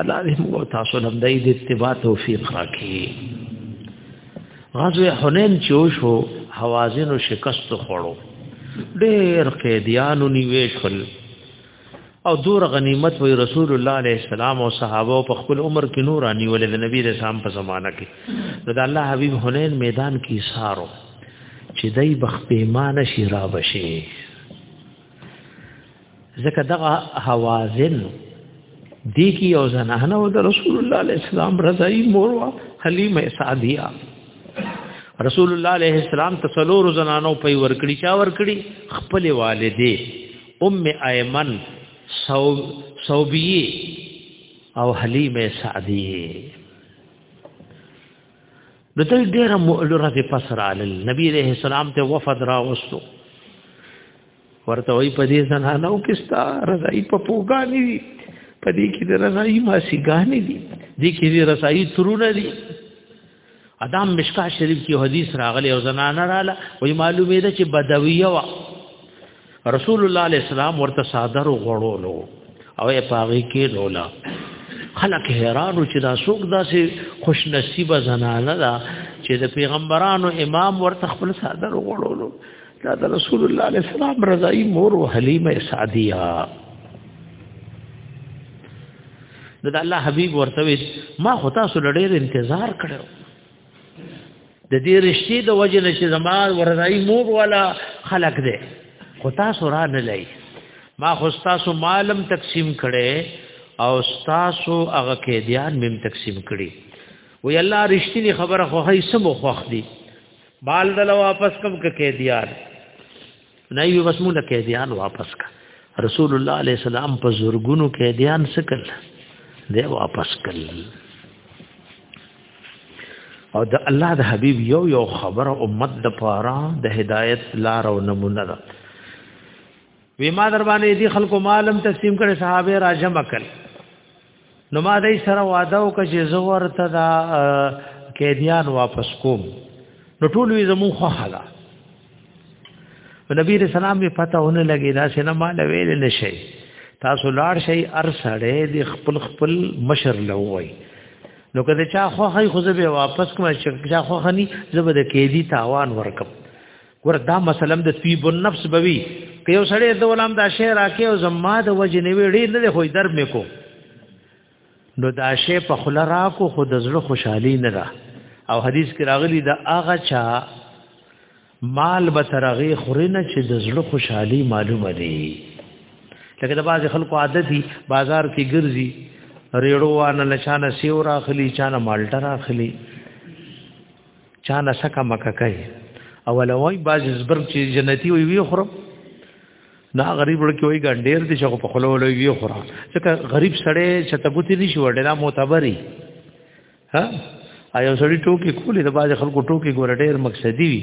الله دې موږ تاسو له دې د اتباع توفیق راکړي غزوه حنین چې وشو حوازن شکست خورو ډېر قیدیانو نیوې شول او دور غنیمت وی رسول الله علیه السلام او صحابه په خپل عمر کې نور نیولې د نبی رسول الله په زمانہ کې نو د الله حبیب حنین میدان کې سارو چې دای بخ پیمانه شي را بشي ځکه دغه حوازن دی کی او زنانه او د رسول الله علیه السلام رضای مور وا حلیمه سعدیه رسول الله علیه السلام تسلور زنانو په ور کړی چا ور کړی خپل والده ام ایمن صوب صوبیه او حلیمه سعدیه د دې ډېر مؤلره په پسرال نبی عليه السلام ته وفد را وستو ورته وي په دې زنانو کې ستا رضای په پوګانی دي په دې کې د رضای ماسی ګانی دي دې کې د رضای ترونه دي ادم مشکا شریف کې حدیث راغلی او زنانه رااله وې معلومه ده چې بدویه وا رسول الله علیه السلام ورته صادر غړولو او یې پاغي کې لولا خلک حیرانو چې دا څوک داسې خوش نصیب زنانه ده چې د پیغمبرانو امام ورته خپل صادر غړولو دا د رسول الله علیه السلام رضای مور او حلیمه سعدیه نو د الله حبیب ورته وی ما خو تاسو لړې انتظار کړو د دې رشتې د وجه نشي زما ورځای مور ولا خلق دې خو تاسو را نه لای ما خو تاسو مالم تقسیم کړي او تاسو هغه کې دیان مم تقسیم کړي وی الله رشتې خبره خو هي سم خوخ دي بال دل واپس کم ک قیدیان نه یو بس مونږ قیدیان واپس کا رسول الله علیه السلام په زورګونو قیدیان سکل دی واپس کل او د الله د حبیب یو یو خبره امت د پاره د هدایت لار او نمونه ده وی ما در باندې دي خلکو مالم تقسیم کړي صحابه راجم کړي نو ما دای سره وعده وکړه چې زه ورته دا قیدیان واپس کوم نو ټول وی زمو خوخلا نبی رسول الله می پته ونه لګی دا سينه مال ویل نشي تاسو لاړ شي ار سړې د خپل خپل مشر لوي نو کله چا خو هي خو به واپس کوم چې چا خو خني زبر کېدی تاوان ورکم وردا مثلا د طیب النفس بوي که یو سړی د ولام دا شی راکې او زما د وجه نه ویړي نه خو در مې کو نو دا شی په خله راکو خو د زړه خوشحالي نه ده او حدیث کې راغلی دا هغه چا مال به ترغه خورنه چې د زړه خوشحالي معلومه دي لکه د بعض خلکو عادت دي بازار کې ګرځي ریړو وانه نشانه سیو راخلی چانه مالټه راخلی چا نه سکه مکه کوي او لوی باز زبر چې جنتی وي وی خورم دا غریب لکه وي ګنډیر دي چې په خلو لوی وی خورم ځکه غریب سړی چې تګوتی نشي وړل دا معتبري ها ایو سړی ټوکی کولی د باز خلکو ټوکی ګور ډیر مقصدی وي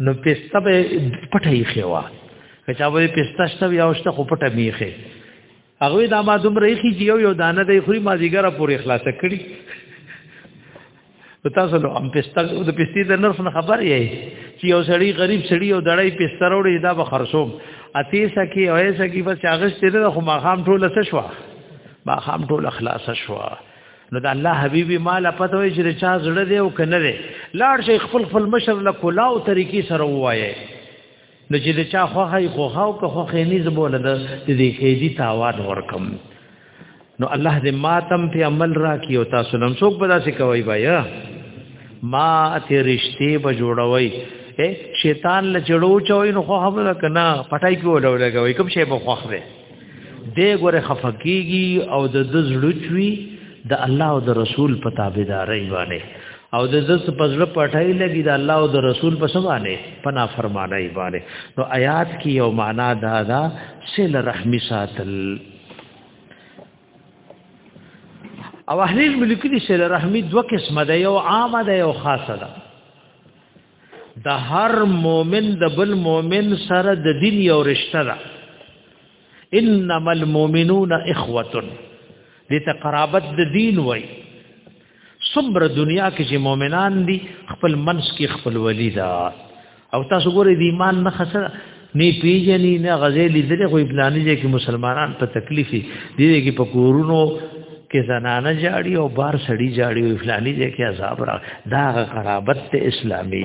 نو پسته به پټه یې خوا که چا به پسته شته یا اوسته خو پټه میخه هغه دا ما دوم ریخي چې یو یو دانه دی خوري ما دیګره پورې خلاص کړي په تاسو نو ام پسته د پستی د نرخ نه خبر یې چې یو سړی غریب سړی او دړای پسته وروړي دا به خرصوم اتی سکی او سکی بس هغه ستې ده خو ما خام ټوله څه شو ما خام ټوله خلاص شو نو د الله حبيبي مال پته وي چې چا زړه دی او کنه دی لاړ شي خپل خپل مشر له کولا او طریقې سره وایي نو چې د چا خوخه خوخه او که خوخه نه زبول د دې کې دي تاوان ورکم نو الله دې ماتم په عمل را کی او تاسو نن څوک به داسې کوي بیا ما ته رښتې به جوړوي شیطان له جوړو چوي نو خوخه به کنه پټای کې ولولګوي کوم شی به خوخه دې ګوره خفقېږي او د د زړچوي د الله او د رسول په تابعداري باندې او د زس پزړه پټای لګي د الله او د رسول په سبانه پنا فرمانای باندې نو آیات کې یو معنا دا دا سل رحمی ساتل او اهل ملک دي سل رحمی دوه قسمه ده یو عامه ده یو خاصه ده د هر مؤمن د بل مؤمن سره د دین یو رشتہ ده انما المؤمنون اخوه دې ته قرابت د دین وای صبر دنیا کې چې مؤمنان دي خپل منس کې خپل ولیدا او تاسو ګورئ د ایمان نه خسره نه پیژني نه غزې لیدل خو پلانې دې کې مسلمانان په تکلیف دي دې کې په کورونو کې زنانه جاړي او بار سړی جاړي او پلانې دې کې عذاب را دا قرابت ته اسلامي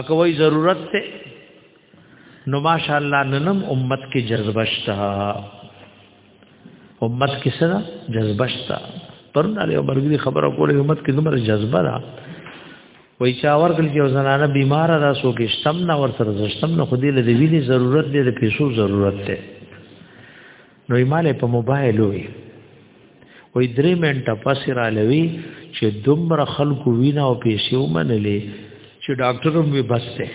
اکوي ضرورت ته نو ماشاءالله ننم امت کې جذبه شته امت کې سره جذبه شته پرونه له مرګري خبره کوله امت کې دومره جذبه ده وای چا ورکل چې زنانه بیمار را سو کې شتم نه ور سره زشتم نه خو دې له ویلي ضرورت دې د پیسو ضرورت ده نو ایماله په موبایل وي وای درې منټه پس را لوي چې دومره خلکو وینا او پیسې ومنلې چې ډاکټر هم بس ده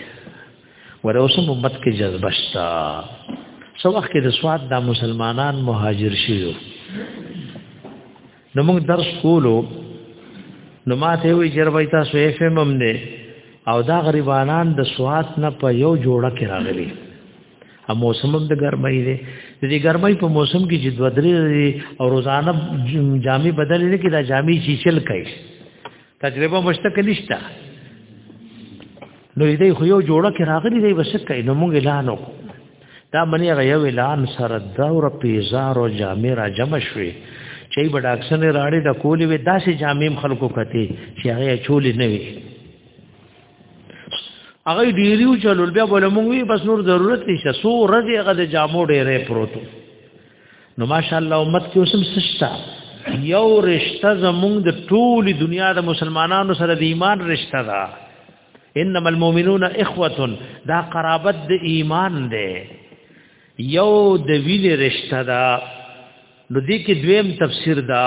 ور اوس هم امت کې جذبه شتا سو وخت کې د سواد د مسلمانان مهاجر شیو نو موږ درس کولو نو ماته وی جربای تاسو اف ام هم نه او دا غریبانان د سواد نه په یو جوړه کې راغلي ا موسم هم د ګرمۍ دی د دې ګرمۍ په موسم کې چې دوه درې او روزانه جامې بدلې نه کې دا جامې چیچل کوي تجربه مشته کې نشته نو دې خو یو جوړه کې راغلي دی بس کوي نو موږ اعلان وکړو دا منی هغه یو اعلان سره دور پیزار او جامع را جمع شوي چې به ډاکسن راړي د کولې وې داسې جامع خلکو کته چې هغه چولې نه وي هغه ډیریو چلول بیا بوله موږ بس نور ضرورت نشته سو ورځې هغه د جامو ډېرې پروتو نو ماشاءالله امت کې اوسم سشتا یو رشتہ زمونږ د ټولي دنیا د مسلمانانو سره د ایمان رشتہ ده انما المؤمنون اخوه دا قرابت د ایمان ده یو د ویل رشتہ ده نو دې کې دویم تفسیر دا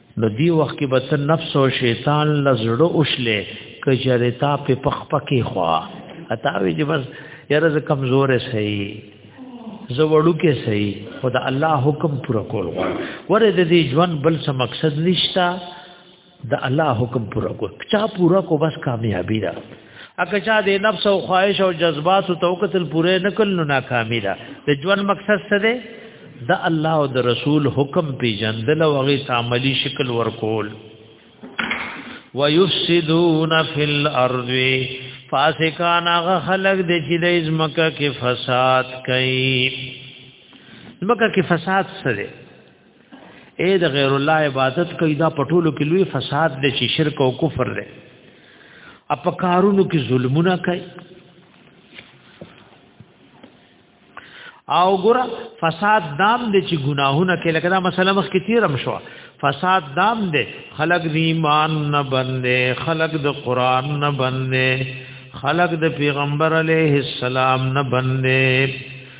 نو دی وخت کې به نفس او شیطان لزړه اوشلې کجره تا په پخ پکې خوا اتاوی چې بس یاره ز کمزور سي زه وړو کې سي خدا الله حکم پورا کول غواړم ورې د دې ژوند بل څه مقصد نشتا د الله حکم پورا کو چا پورا کو بس کامیابی ده اګه چا د نفس او خواهش او جذبات او توکتل پوره نکل نو ناکامی ده د ژوند مقصد څه ده د الله او د رسول حکم پیجندل او غي عملی شکل ورکول ويفسدون في الارض فاسقان هغه خلق د چې د ازمکه کې فساد کوي ازمکه کې فساد سره اے د غیر الله عبادت کوي دا پټولو کې لوی فساد دی چې شرک او کفر دی اپ کارونو کې ظلمونه کوي او ګور فساد دام دی چې ګناهونه کوي لکه دا مثلا مخ کې تیرم شو فساد دام دی خلق دی ایمان نه بندې خلق د قران نه بندې خلق د پیغمبر علیه السلام نه بندې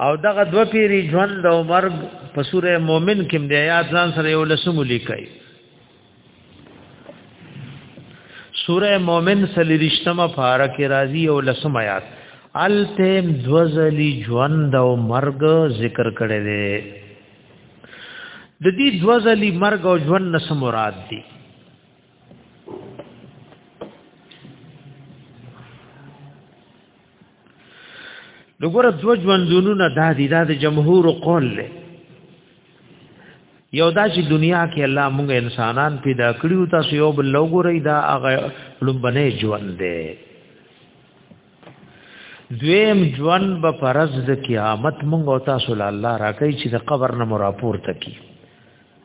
او دغه دو پیری ژوند او مرګ په سوره مؤمن کې د آیات ځان سره یو لسم لیکي سوره مؤمن سلیریشتمه پارا کې راځي او لسم آیات التم دوزلی ژوند او مرګ ذکر کړي دي د دې دوزلی مرګ او ژوند نس مراد دي دغه دو ژوندونو نه دادی دا د جمهور قول له یو دا چې دنیا کې الله موږ انسانان پیدا کړیو تاسو یو بل لوګورئ دا هغه لومبنه ژوند دی دویم ژوند به فرض د قیامت موږ او تاسو له الله راکې چې د قبر نه مراپور تکي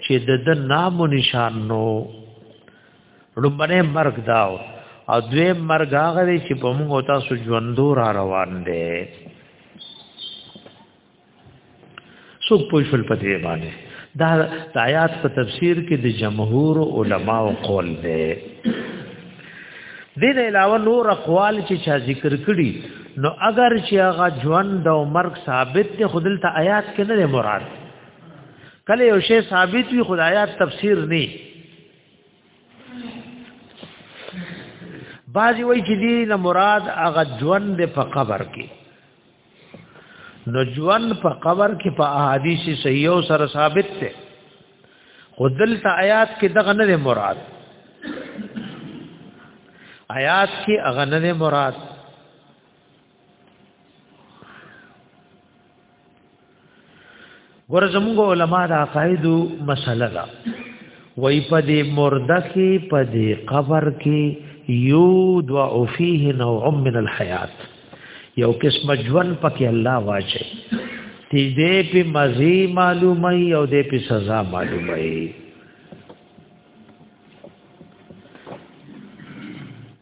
چې د د نام و نشان نو لومبنه مرګ داو او دوی مرګ هغه دی چې په موږ او تاسو ژوندو را روان دی سو پوښل په دې باندې دا د آیات په تفسیر کې د جمهور علما او قول دی دین علاوه نور اقوال چې چا ذکر کړي نو اگر چې هغه ژوند او مرګ ثابت دی خودل ته آیات کې نه مراد کله یو شی ثابت وي خدایات تفسیر نه بعضی وای چې دی نه مراد هغه ژوند په قبر کې نو ژوند په قبر کې په احادیث صحیح او سره ثابت ده خودل ته آیات کې دغه نه مراد آیات کې هغه نه مراد ګور زموږ علما د عقاید مسله ده وای په دې مرده کې په دې قبر کې یو دوا او فيه نوع من الحیات یو قسم ژوند پکې الله واچي تی دې په مزي معلومه او دې په سزا معلومه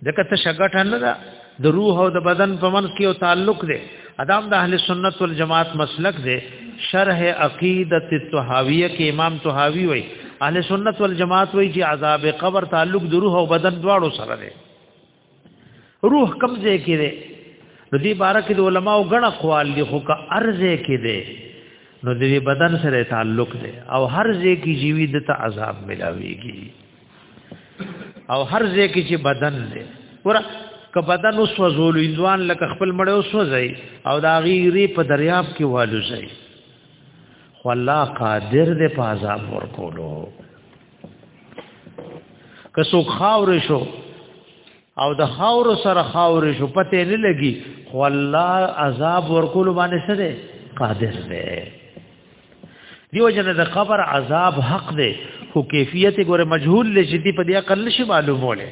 ځکه ته شګټه نه ده د روح او د بدن په منځ کې یو تعلق دی ادم د اهل سنت والجماعت مسلک دی شرح عقیده الطحاویه کې امام طحاوی وای اهل سنت والجماعت وای چې عذاب قبر تعلق د روح او بدن دواړو سره دی روح کم ځای کې دی نو دې باره کې د علماو غن اقوال دي خو که ارزه کې دی نو د بدن سره تعلق دی او هر ځای کې جیوی د ته عذاب ملاويږي او هر ځای کې چې بدن دی ور که بدن اوس وزول انځوان لکه خپل مړ اوس وځي او دا غیری په دریاب کې والو ځي خو الله قادر دې په عذاب ورکولو که څوک خاور شو او د خاور سره خاور شو پته نه لګي خو الله عذاب ورکول باندې سره قادر دی دیو جن د قبر عذاب حق دی خو کیفیت ګوره مجهول لشي دی په دې عقل نشي معلوموله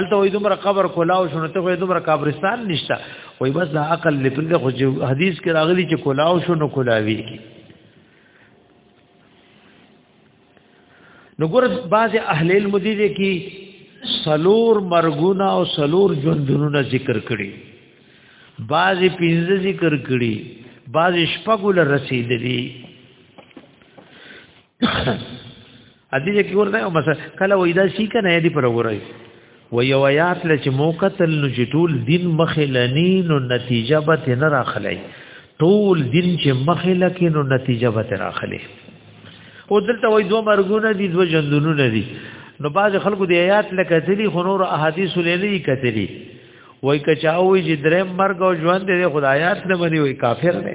الته وې دومره قبر کولاو شنو ته وې دومره قبرستان نشتا وې بس د عقل لپاره خو حدیث کې راغلي چې کولاو شنو کولاوي کی نو ګور بعض اهل علم دي کې سلور مرګونه او سلور ژوندونه ذکر کړي بعض پنځه ذکر کړي بعض شپګول رسیدلی ادي چې ورته مثلا کله وېدا شي کنه دې پر وګورئ و یو آیات لچ موکتل نو چې ټول دین مخې لنی نو نتیجه به تنه راخلی ټول دین چې مخې لکه نو نتیجه به تنه راخلی او دلته وای دوه مرګونه دي دوه جندونونه دي نو باز خلکو دی آیات لکه تلی خنور احادیث لیلی کتلی وای کچاوی چې درې مرګ او ژوند دې خدایات نه مني وای کافر دی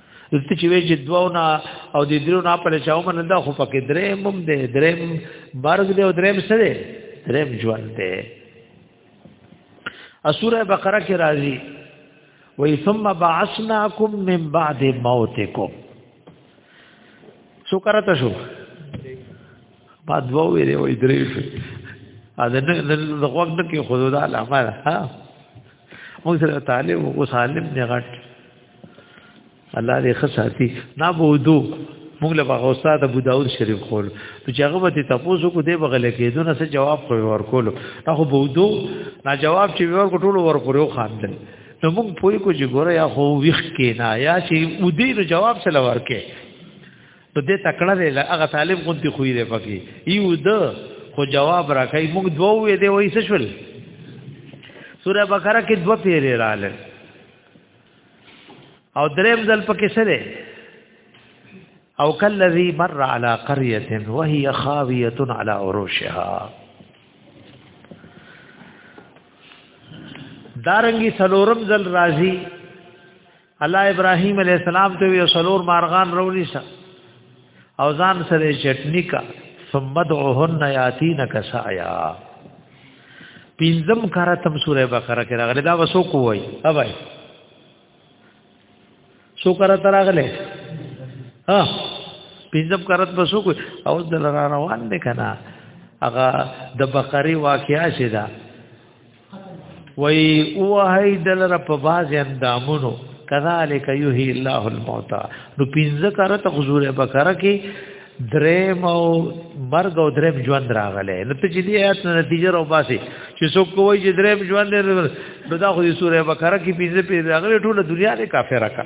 دلته چې وی چې دوه نه او د درو نه په چاو من دا خو پکې درې مم دې درې مرګ دې او درې سره درې ژوند دې اسوره بقره کې راځي وې ثم بعثناکم من بعد موتکم شو کرته شو بعد وو ویلې وې درې شو ا دې نه د غوږ نه کې خدای الله ما ها مونږ سره طالب او سالم نه غټ الله دې خصاتی نا بودو مونږ له هغه استاد ابو داود شریف خول چې هغه به تاسو کو دې بغل کې دونه څه جواب خو ورکول هغه بودو نا جواب چې ورکو ټول ورکو خاندل نو مونږ پوي کو چې ګوره یا خو ویخ کې نه یا چې ودې جواب سره ورکه په دې تکړه دی هغه طالب غونتی خوې دی پکې یو د خو جواب راکای موږ دوه وې دی وای څه شول سوره بقره کې دوه پیری رااله او دریم ځل پکې سره او کلذي مر على قريه وهي خاويه على عروشها دارنګي سلورم ځل راځي الله ابراهيم عليه السلام ته یو سلور مارغان رونی سا او ځان سره چټنی کا ثم دعوهن یاتین کسایا پینځم کارتم سوره بقره کې راغلی دا وسو کوی اوبای سو کارت راغلی ها پینځم کارت وسو کوی او دل روان دي کنه هغه د بقره واقعیا شیدا وی او هی دلر په باز اندامونو کذالک یحیی الله الموتى نو پینځه کرته حضور بکره کې دریم او مرګ او دریم ژوند راغله نو ته چې دې آیات نه نتیجه راو باسي چې څوک کوی چې دریم ژوند نو دا خو سوره بقره کې پیځه پیځه غره ټول دنیا دې کافر کا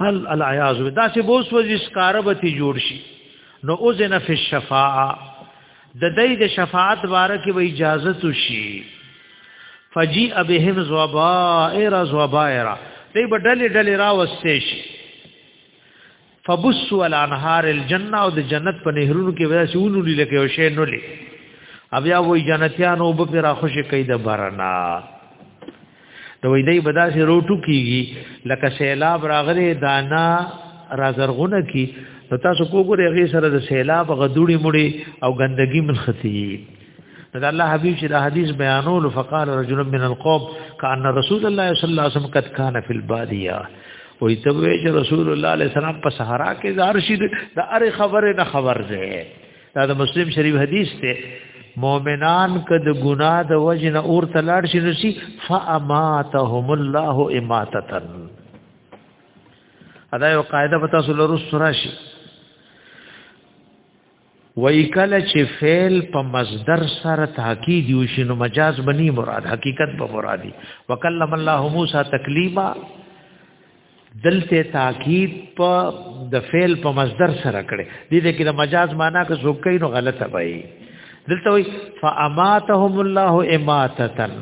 هل العیاذ دا چې بوس وځي ښکار به تی جوړ شي نو اذن فی الشفاعه د دې د شفاعت باره کې به اجازه تو شي فجی ابهم زوبائر زوبائر دې بدلې ډلې را وسته شي فبسوا الانهار الجنه او د جنت په نهرونو کې ودا شونو لکه یو شی نو لې بیا وای جنتیان او به را خوشی کوي د برنا د وې دای بداسې روټو کیږي لکه سیلاب راغلي دانا رازرغونه کی نو تاسو کوګوري هغه سره د سیلاب غدوړي مړي او ګندګي منختی دا الله حبیب چې دا حدیث بیانول فقال رجل من القوم کان رسول الله صلی الله علیه وسلم قد کان فی البادیه وې ته وې چې رسول الله علیه السلام په صحرا کې زار شي د اره خبره نه خبر ده دا د مسلم شریف حدیث ته مؤمنان که د ګناه د وجه نه اور تلاړ شي نو شي فاماتهم الله اماتتن ادا یو قاعده پتا سره رس راشي وای کله چې فعل په مصدر سره تاکید یو شنو مجاز بنی مراد حقیقت به مرادي وکلم الله موسی تکلیما دلته تاکید په د فعل په مصدر سره کړي دې دې کې د مجاز معنا که څوک کین نو غلطه وایي دلته وایي فاماتهم الله اماتتن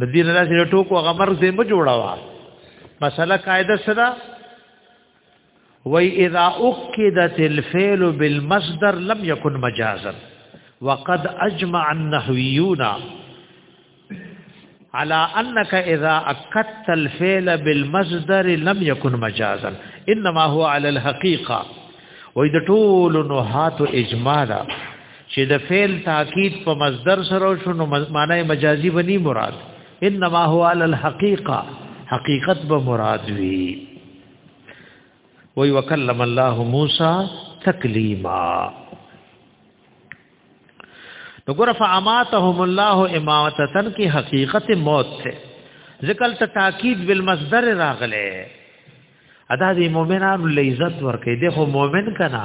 د دې نه چې ټوکو غمر زې مو جوړاوا مسله قاعده سره وإذا أكدت الفعل بالمصدر لم يكن مجازا وقد أجمع النحويون على أنك إذا أكدت الفعل بالمصدر لم يكن مجازا إنما هو على الحقيقة وإذا طول نهات إجمالا شد فعل تأكيد په مصدر شنو مجازي بني مراد انما هو على الحقيقه حقيقة بمراد وی وکلم الله موسی تکلیما نو ګره فاماتهم الله امامتتن کی حقیقت موت ته ذکر ته تاکید بالمصدر راغله ادا دی مومنان له عزت ورکې دی خو مومن کنا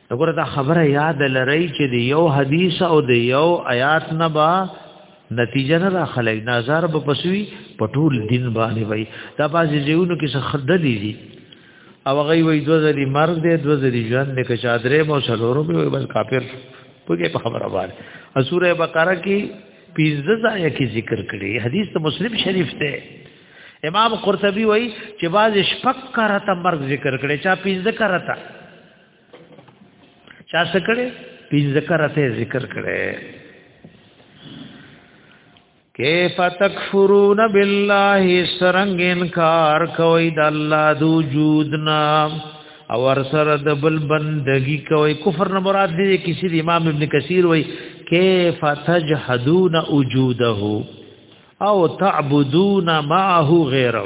وګوره دا خبره یاد لرئ چې د یو حدیث او د یو آیات نه با نتیجه نه راخلې نظر به پسوي په ټول دین باندې وای دا بازي ژوند کې څه خدلی دي او هغه وی دوه ځلې مرګ دی دوه ځلې ژوند دی که چادرې مو سلورو به بس کافر پوهه په خبره باندې سوره بقره کې پنځه ځای کې ذکر کړي حدیث ته مسلم شریف ته امام قرطبي وای چې باز شپک کرته مرګ ذکر کړي چا پنځه کرته چا څه کړي پنځه ذکر ته ذکر کړي کیف تکفرون بالله سرنګ انکار کوي د الله د وجود نه او ور سره د بل بندگی کوي کفر نه مراد دی کسی د امام ابن کثیر وای کیف تجحدون وجوده او تعبدون معه غیره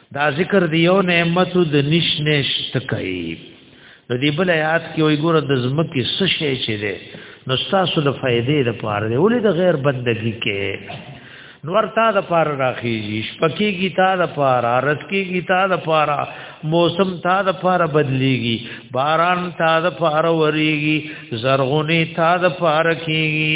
دا ذکر دی یو نعمت د نشنه شتکای د دې بل آیات کې وي ګوره د زمکه څه شی چې دی نو تاسو د فائدې لپاره دی ولې د غیر بندگی کې نور تا د پار راخیږي شپکی کی تا د پار رات کی کی تا د پار موسم تا د پار بدلیږي باران تا د پار وریږي زرغونی تا د پار کیږي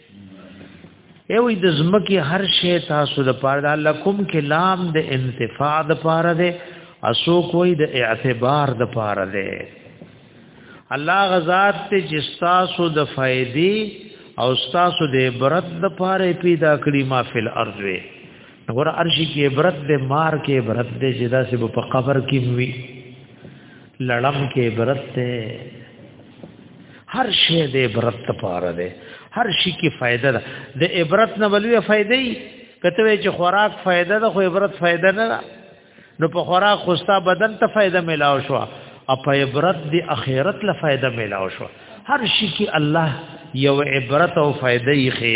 ای وې د زمکه هر شی تاسو د پاره د الله کوم کلام د انتفاع د پاره ده اسو کوئی د اعتبار د پاره ده الله غزاد ته جستا سو د فائدې او تاسو د عبرت د پاره پیدا کړی ما فل ارض وی نور ارشی کې عبرت د مار کې عبرت د جدا سه په قبر کې وی لړم کې عبرت ده هر شی د عبرت لپاره ده هر شي کې فائدہ ده د عبرت نه ولوي فائدې کته چې خوراک فائدہ ده خو عبرت فائدہ نه ده نو په خوراک خوستا بدن ته فائدہ ملاو شو او په عبرت د اخرت له فائدہ ملاو شو هر شي کې الله یو عبرت او فائدې خې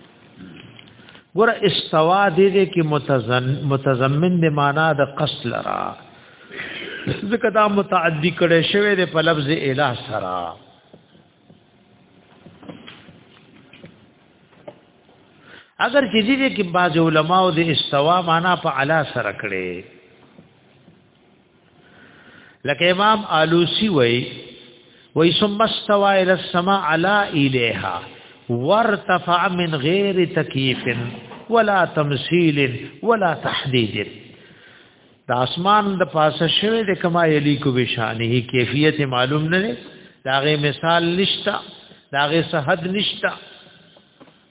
ګور استوا دې دې کې متضمن دې معنا د قصد لرا ځکه دا متعدی کړي شوی دې په لفظ الہ سرا اگر چې دې کې بعض علماو دې استوا معنا په اعلی سره کړي لکه امام آلوسی وای وای ثم استوى الى السماء على اليها وارتفع من غير تكييف ولا تمثيل ولا تحديد د اسمان د پاسه شوی د کما یلی کو بشانه کیفیت معلوم نه دی داغه مثال نشتا داغه صحت نشتا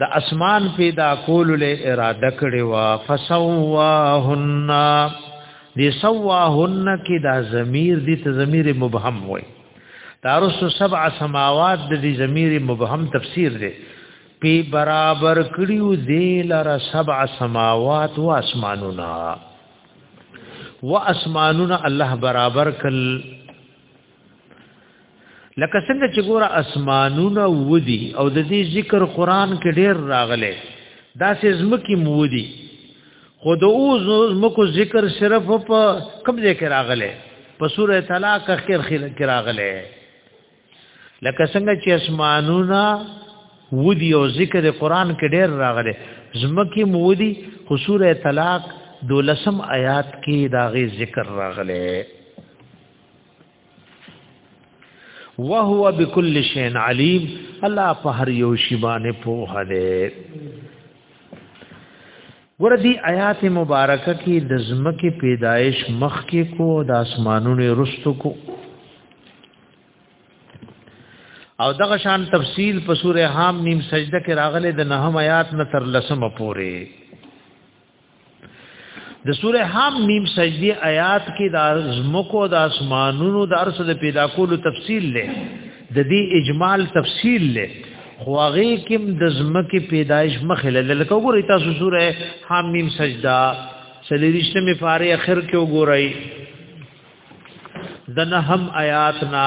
د اسمان پیدا کول له اراده کړي وا فسواهن دي سواهن کې دا ضمیر دي ته ضمیر مبهم وي تارس سبع سماوات د دې ضمیر مبهم تفسیر دی پی برابر کړیو دی لره سبع سماوات و اسمانونه و اسمانونه الله برابر کړ لکه څنګه چې ګوره اسمانونه ودی او د دې ذکر قران کې ډېر راغله دا سه زمکی مودی خود او زمکو ذکر صرف په کوم ځای کې راغله په سوره طلاق اخر کې راغله لکه څنګه چې اسمانونه ودی او ذکر قران کې ډېر راغله زمکی مودی خو سوره طلاق دولسم آیات کې داغه ذکر راغله وهو بكل شيء عليم الله په هر یو شی باندې پوهه ده ګور دي آیات مبارکه کې د زمکه پیدایش مخ کې کو د اسمانونو رستو کو او دغه شان تفصیل په سوره حام نیم سجده کې راغله د نهم آیات نه تر لسمه پورې د سوره حم میم سجدی آیات کې د زمکو د اسمانونو د ارس د پیدا کولو تفصیل لې د دې اجمال تفصیل لې خو هغه کې د زمکه پیدایش مخه لکه وګورئ تاسو سوره حم میم سجدا سلیریشته می فاره اخر کې وګورئ دنه هم آیات نا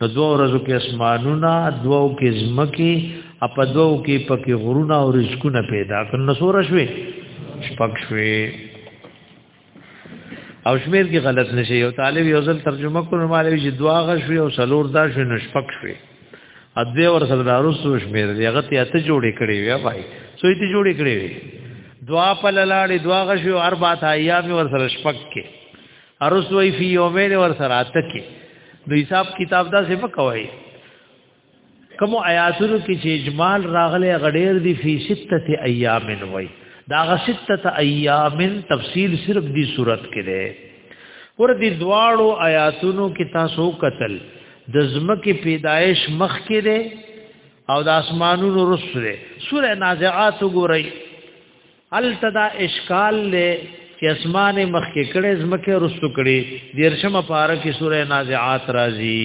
نو دوه ورځو کې اسمانونه دوه کې زمکي اپ دوه کې پکې غرونه او رزقونه پیدا کړ نو سور شوي شپږ شوي او شمیر کې غلط نشي یو طالب یو ځل ترجمه کول مالوي چې دوا غشوي او سلور دا شوي نو شپږ شوي ادوی ور سره دارو سو شمیر دی هغه ته ته جوړې کړې وی بھائی سوې ته جوړې کړې وی دوا په لاړې دوا غشوي او اربعه ایام ور سره شپږ کې ارسوی فی یومین ور سره اتکه نو حساب کتاب دا څه کوي کوم آیاتونو کې چې اجمال راغله غډیر دی فی سته ایام وای دا غ سته ایام تفصیل صرف دی صورت کې ده ور دي دواړو آیاتونو کې تاسو قتل د زمکه پیدایش مخ کې ده او د اسمانونو رسره سوره نازعات وګورئ هلته دا اشکال دی چې اسمان مخکې کړي زمکه رستو کړي دیرشمه پاره کې سوره نازعات راځي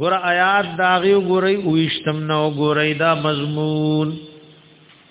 ګور آیات داغي ګوري اوشتم نو ګوري دا مضمون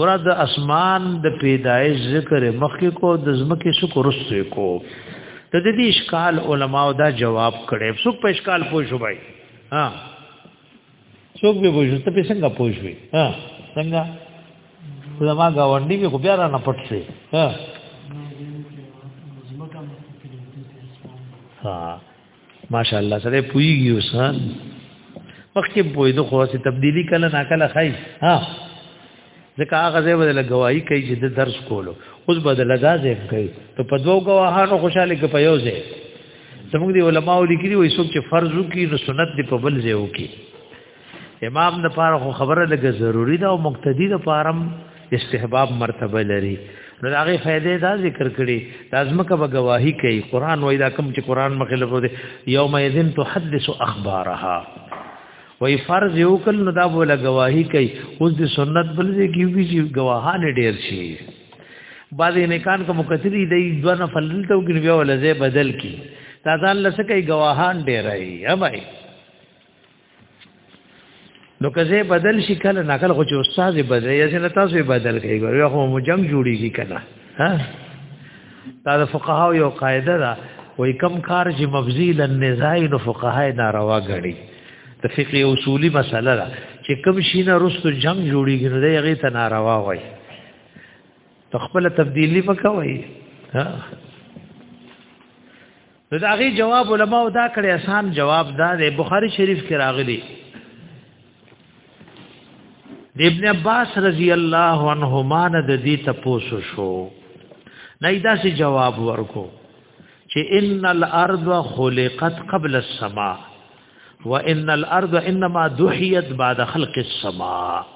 ورا د اسمان د پیدایش ذکر مخکې کو د زمکه شکر رسو کو ته د دې اشکال علما دا جواب کړي څوک په اشکال پوښو بای ها څوک به پوښو ته څنګه پوښوي ها څنګه زما گاونډي به خو بیا را نه پټ شي ها ها ماشاءالله سره پویږي اوسان مخکې پوی د خو سي تبدیلی کله ناکله خای ها ځکه هغه ځای بدل گواہی کوي چې د درس کولو اوس بدل ځای کوي ته په دوو گواهانو خوشاله کې په یو ځای زموږ دی علماء لیکلي وي څوک چې فرض وکړي نو سنت دی په بل ځای وکړي امام د پاره خو خبره لګه ضروری ده او مقتدی د پارم استحباب مرتبه لري نو هغه فائدې دا ذکر کړي لازمکه به گواہی کوي قران وای دا کم چې قران مخالف دی یوم یذن تحدث اخبارها وای فرض یو کل نو دا بوله گواہی کوي اوس د سنت بل دې کیږي چې گواهان ډیر شي بعضې نه کان کوم کتلی دی دوه نه فلل ته وګنځي ولا زه بدل کی دا ځان لسکه گواهان ډیر ای امای نو کزه بدل شي کله نقل خو چې استاد بدل یا چې تاسو بدل کوي یو خو مجم جوړیږي کنه ها دا د فقها یو قاعده ده وای کم کار چې مبذیل النزاع نو فقها ناروا غړي د فقه اصولی مسله ده چې کم شي نه رستو جنگ جوړیږي نو دا هغه ته ناروا وای تخپل تبدیلی وکوي ها نو دا غي جواب علما او دا کړي آسان جواب دا دی بخاری شریف کې راغلي د ابن عباس رضی الله عنهما نه د دې تپوسو شو نه دا سي جواب ورکو چې ان الارض خلقت قبل السماء وان الارض انما دحيت بعد خلق السماء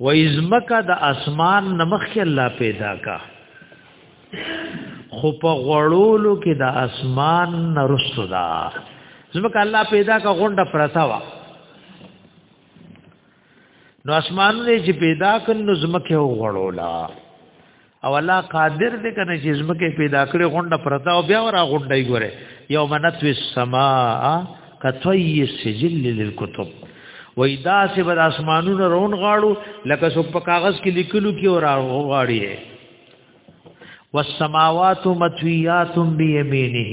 و ازمکا د اسمان نمخ الله پیدا کا خو په غړولو کې د اسمان نرسو دا زمکه الله پیدا کا غونډه پرتا وا نو اسمان دې چې پیدا کړ نو زمکه وغړولا او الله قادر دې کنه چې زمکه پیدا کړې غونډه پرتا او بیا ورا غونډه یې ګوره یوم نتوی السما کتوی سجل للکتب وای دا چې بر اسمانونو رون غاړو لکه څوک په کاغذ کې لیکلو کې ورا غاړي والسماوات متویات بیمینه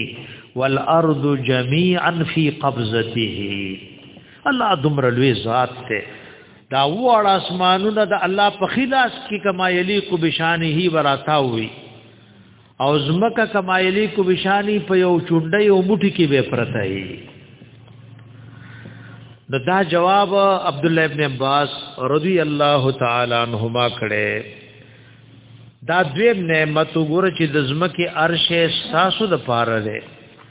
والارض جميعا في قبضته الله دمر لوی ذات ته دا وړ اسمانونه د الله په خلاص کې کما یلیق بشانه وراتا وي او زمکه کما یلیق بشانی په یو چونډي او مټي کې به پرته وي نو دا جواب عبد الله ابن عباس رضی الله تعالی عنہما کړه دا دویم نعمت وګوره چې د زمکه عرش ساسو د پاره ده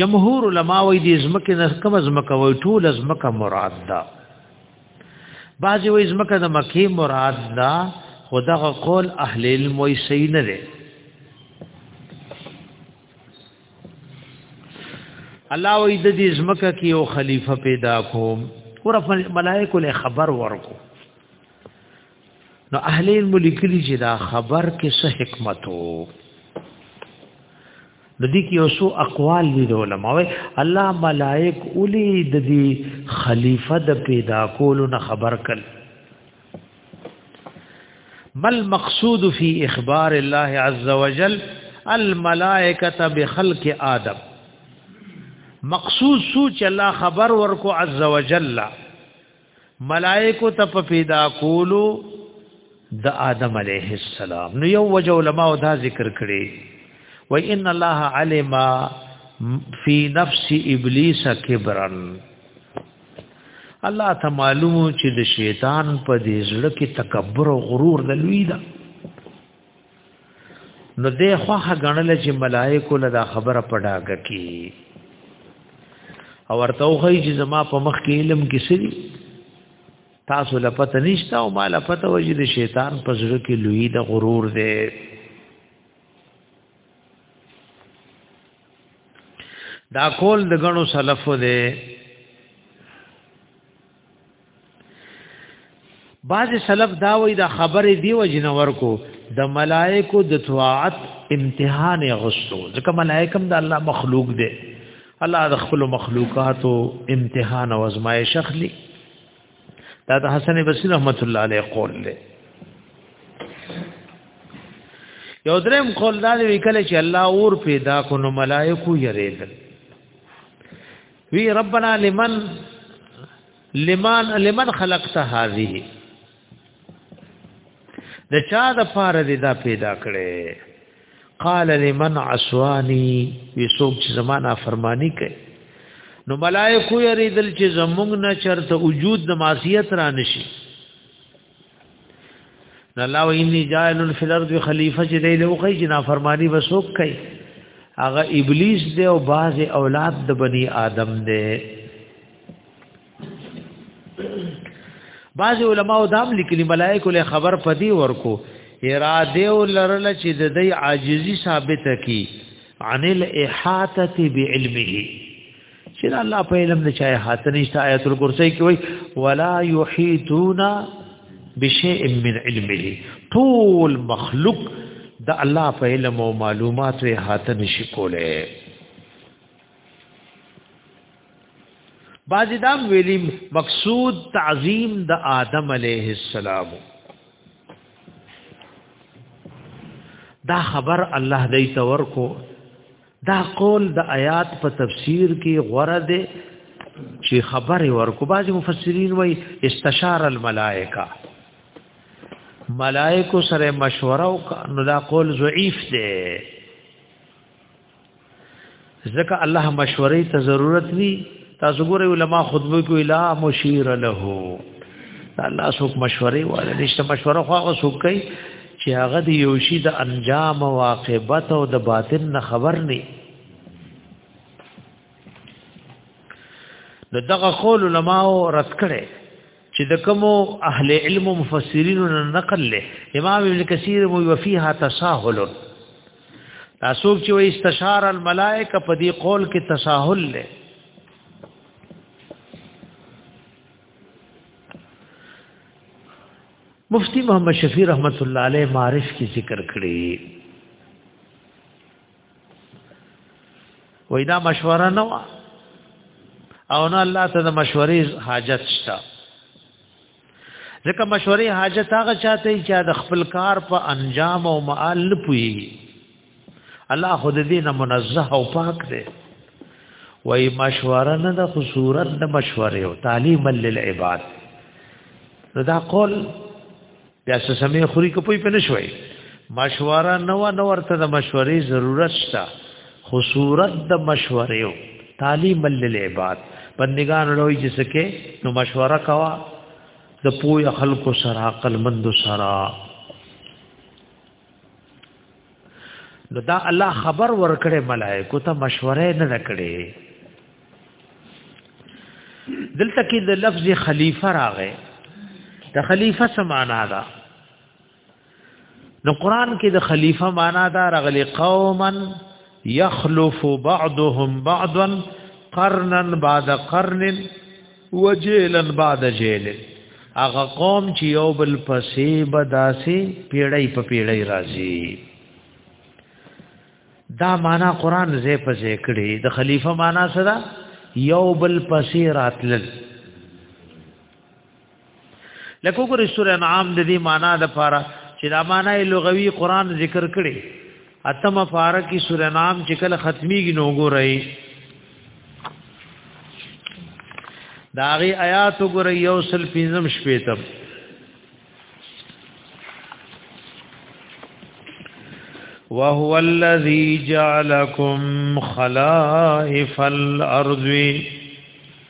جمهور علما وی دې زمکه نه کوم زمکه وی ټول زمکه مراد ده بعضی وی زمکه د مکی مراد ده خدغه قول اهل علم وی صحیح نه ده الله وی د دې زمکه کې یو خلیفہ پیدا کوم ور ملائکه له خبر ورکو نو اهل علم لیکلي چې دا خبر کې څه حکمت وو د دې کې یو څو اقوال دي علماء الله ملائک اولی د دې خلیفہ د پیدا کولو نه خبر کړ بل مقصود فی اخبار الله عز وجل الملائکه بخلق آدم مقصود سوچ الله خبر ورکو عز وجل ملائکو ته په پیدا کولو د آدم علیه السلام نو یو وجه علماء دا ذکر کړي و ان الله علم فی نفس ابلیس کبرن الله ته معلوم چې د شیطان په دې زړه کې تکبر او غرور د لوی ده نو دې خوخه غنل چې ملائکه له دا خبره پډاګه کی او ورته وخی چې زما په مخ کې علم کې سړي تاسو له پته نشته او مال پته وجې د شیطان په زړه کې لوی د غرور دی دا کول د غنو سلفو دی بعض سلف دا وی دا خبره دی و جنور کو د ملائکو د طاعت امتحان غستو ځکه ملائکم د الله مخلوق دی الله د خپل مخلوقاتو امتحان او ازمایش اخلي دا د حسن بصری رحمت الله علیه قول دی یو درم قول دا دی کله چې الله اور پیدا کو نو ملائکو یریدل وی ربنا لمن لمن لمن خلقت هذه د چا د پاره دې دا پیدا کړې قال لمن عصواني وی څوک چې زمانہ فرمانی کوي نو ملائکو یریدل چې زمونږ نه چرته وجود د معصیت را نشي نو الله و انی جائل فی الارض خلیفہ چې دی له کوي چې نافرمانی وسوک کوي هغه ابلیس دی او باز اولاد د بنی آدم دی بعض علماء دام لیکلی ملائکه له خبر پدی ورکو اراده او لرل چې د دې عاجزی ثابت کی عن الاحاطه بعلمه چې الله په علم د چا حاصل نشته آیت الکرسی کې وای ولا یحیتون بشیء من علمه ټول مخلوق د الله په علم او معلومات یې حاصل نشي کوله بعضی دام ویلی مقصود تعظیم د آدم علیه السلام دا خبر الله دې تور کو دا قول د آیات په تفسیر کې غوړه ده چې خبره ورکو بعض مفسرین وای استشار الملائکه ملائکه سره مشوره او نو دا قول ضعیف ده ځکه الله مشورې ته ضرورت ني تاسو ګورئ علما خطبه کو الا مشیر له الله څوک مشورې واله نشته مشوره خو هغه څوک کوي چې هغه د یو شي د انجام او عاقبت او د باطن نه خبر نه نو دغه قول علماء رد کړي چې د کوم اهل علم او مفسرین نقل له امام ابن کثیر مو وفيها تساهل تاسو چې وي استشار الملائکه په دې قول کې تساهل له مفتی محمد شفیع رحمت الله علیه معارف کې ذکر کړی وای دا مشوره نه وا او نه الله ته د مشورې حاجت شته ځکه مشورې حاجت هغه چاته چې د خپل کار په انجام او معال نه پوي الله خود دې نه منزه او پاک دی وای مشوره نه د خصورت د مشوره او تعلیم للعباد دا قول بیا څه سمې خوري کو پوي پنه شوي مشوره نو نو ورته د مشورې ضرورت شته خصورت د مشورې او تعلیم للعباد بندگان لوی جسکه نو مشوره کوا د پوی خلکو سره عقل مند سره نو دا الله خبر ورکړي ملائکه ته مشوره نه نکړي دلته کې د لفظ خلیفہ راغې د خلیفہ سمانا ده نو قران کې د خلیفہ معنا دا رغلی قوما یخلف بعضهم بعضا قرنا بعد قرن وجیلن بعد جیل هغه قوم چې یو بل پسې بداسي پیړی په پیړی راځي دا معنا قران زې په زې کړي د خلیفہ معنا سره یو بل پسې راتلل لکه وګورئ سورې انعام د دې معنا د پاره چې دا معنا یې لغوي قران ذکر کړي اتمه پاره کې سورې انعام چې کله ختميږي نو وګورئ داغي آیات وګورئ یو سل پنځم شپې ته وهو الذي جعلكم خلائف الارض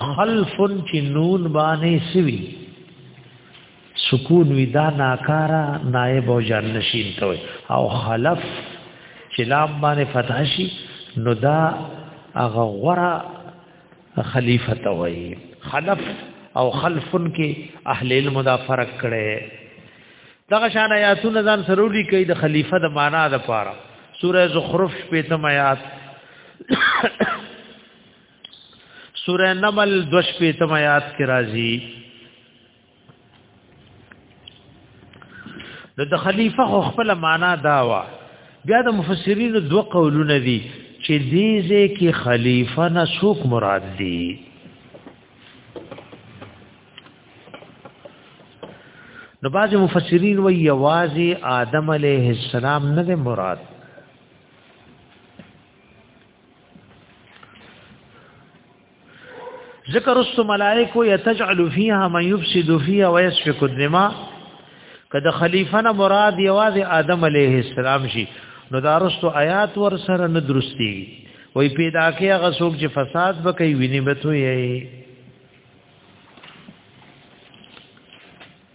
خلف چې نون باندې سوي سکون وی دا ناکارا نائب او جان نشین ته او خلف چې لام باندې فتح شي نو دا هغه غره خلیفہ ته وای خلف او خلفن کې اهل علم دا فرق کړي دغه شان آیاتونه ځان سرولي کوي د خلیفہ د معنا د پاره سوره زخرف په تم آیات سوره نمل دوش په تم آیات کې راځي نو د خلیفہ خو خپل معنا دا وا بیا د مفسرین دوه قولونه دي چې دیزه کې خلیفہ نه څوک مراد دي نو باز مفسرین وی یوازې آدم علیه السلام نه مراد ذکر است ملائکو یتجعل فیها من یفسد فیها ویسفک الدماء کده خلیفہ نه مراد یواز آدم علیه السلام شي نو دارستو آیات ور سره نه درستی وای پیدا کې هغه څوک چې فساد وکي ویني بتوي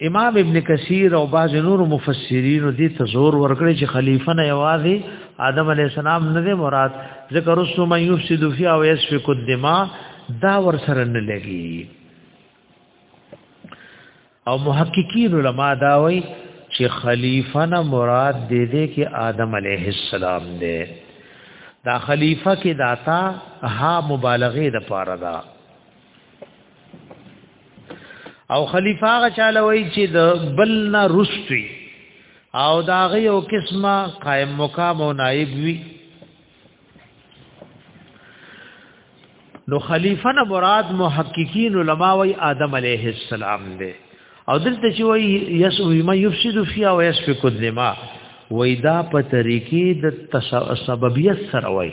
امام ابن کثیر او بعض نور مفسرین دې ته زور ورکړي چې خلیفہ نه یوازې آدم علی السلام نه دی مراد ذکر رسو من یفسد فی او یسفک الدماء دا ور سره نه لګي او محققین علما دا وایي چې خلیفہ نه مراد دې دې کې آدم علیه السلام دی دا خلیفہ کې داتا ها مبالغه د پاره ده دا او خلیفہ هغه چاله وای چې د بل نه رستوي او دا غي او قسمه قائم مقام او نائب وي نو خلیفہ نه مراد محققین علما وای آدم علیه السلام دی او دلته چې وای یسوی ما یفسد فی او یسفک الدماء وای دا په طریقې د سببیت سره وای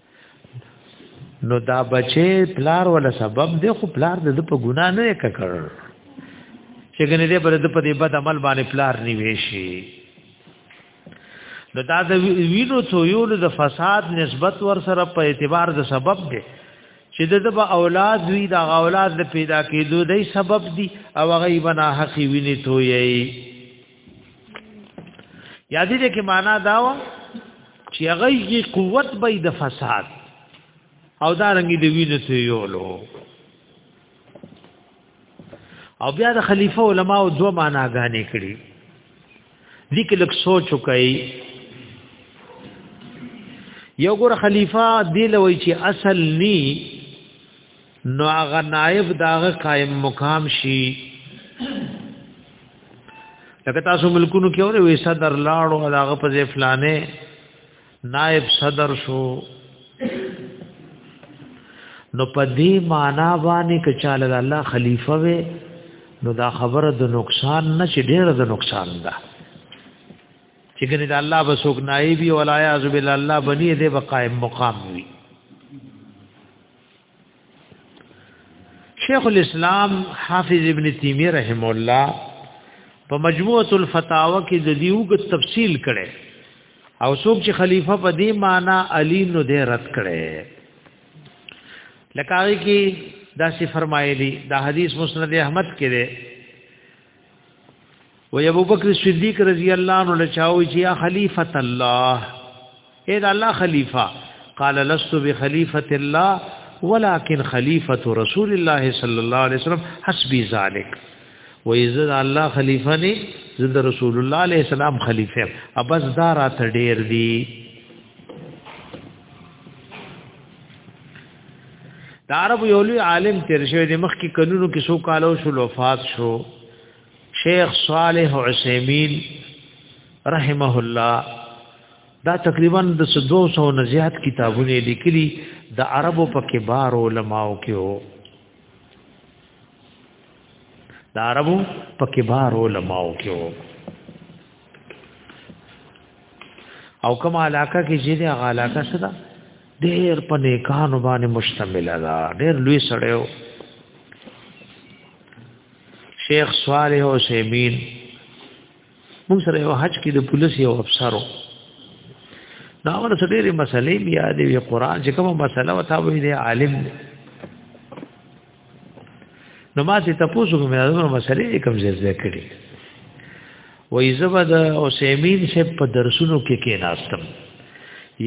نو دا بچي پلار ولا سبب دی خو پلار د په ګنا نه ککړ چې ګنې دې پر د په دې بد عمل باندې پلار نیوي شي نو دا د وینو تویول د فساد نسبت ور سره په اعتبار د سبب دی چې د د اولاد وی د اولاد د پیدا کېدو د سبب دی او هغه بنا حقي ویني تویي یادې دې کې معنا دا و چې هغه یې قوت به د فساد او دا رنګي دی وینې ته یولو او بیا د خلیفہ علما او دوه معنا غانې کړي دې کې لک سوچ وکړي یو ګور خلیفہ دی لوي چې اصل ني نو هغه نائب داغه قائم مقام شي لکه تاسو ملکونو کې اورې وې صدر لاړو هغه په ځې فلانه نائب صدر شو نو په دې معنا باندې کچاله الله خلیفہ وې نو دا خبره د نقصان نه چې ډېر د نقصان ده چې ګنې د الله بسوک نائبي ولا یعذ بالله الله بني دې بقائم مقام وي شیخ الاسلام حافظ ابن تیمیه رحم الله په مجموعه الفتاوا کې د دیوګ تفصیل کړي او څوک چې خلیفہ په دې معنی علی نو دې رد کړي لکه هغه کې دا سی فرمایلی دا حدیث مسند احمد کې ده و ابو بکر صدیق رضی الله عنه له چاوي چې یا خلیفۃ الله اے دا الله خلیفہ قال لست بخلیفۃ الله ولكن خلیفۃ رسول الله صلی الله علیه وسلم حسبی ذلک و اذا الله خلیفہ نه زد رسول الله علیه السلام خلیفہ ابس دارا ته ډیر دی د عرب یو لوی عالم تیر شوی د مخ کې قانونو کې سو کالو شو وفات شو شیخ صالح عثیمین رحمه الله دا تقریبا د 200 نه زیات کتابونه لیکلي د عربو په کبار علماو کې وو د عربو په کبار علماو کې وو او کوم علاقه کې چې د علاقه سره ډېر په نیکانو باندې مشتمل ده ډېر لوی سړیو شیخ صالح او سیمین موږ سره یو حج کې د پولیس یو افسرو دا ور سره ډېرې مسلې بیا دی قرآن چې کومه مسله وتا وې دی عالم دی نو ما چې تاسو کومه دغه مسلې کوم ځای ځای کړی وای زبا د اوسیمین شه په درسونو کې کې ناستم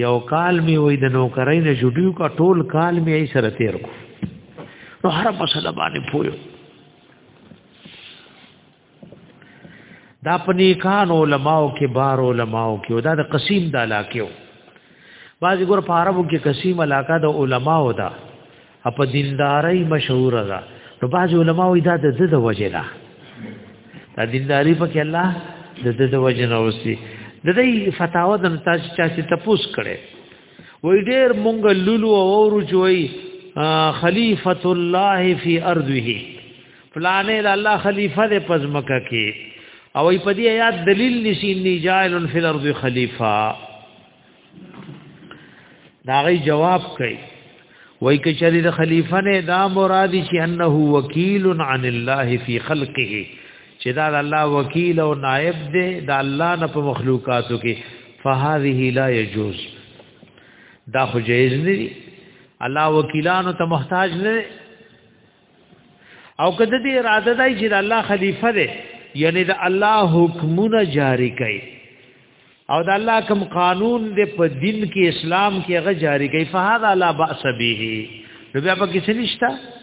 یو کال می وای د نوکرای نه جوړیو کا ټول کال می ای سره تیر کو نو هر مسله باندې پویو دا په نیکان علماو کې بار علماو کې دا د قسیم د علاقو بعضی ګور په عربو کې قسیم علاقه د علماو ده په دیندارۍ مشهور ده نو بعضی علماو دا د د وجه ده دا دینداری په کې الله د د وجه نه اوسي د دې فتاوا د تاسو چا چې تپوس کړي وای ډېر مونږ لولو او ورجوي خلیفۃ الله فی ارضه پلانې د الله خلیفہ د پزمکه کې او په دې آیات دلیل نشي انی جائل فی الارض خلیفہ دا غي جواب کوي وای ک چری د خلیفہ نه دا مراد شي انه وکیل عن الله فی خلقه چې دا د الله وکیل او نائب دی د الله نه په مخلوقاتو کې فهذه لا يجوز دا خو جایز نه دی الله وکیلانو ته محتاج نه او کده دې اراده دی چې د الله خلیفہ دی یعنی د الله حکمونه جاری کړي او د الله کوم قانون دې په دین کې اسلام کې هغه جاری کړي فهذا لا باس به نو بیا په کې څه نشته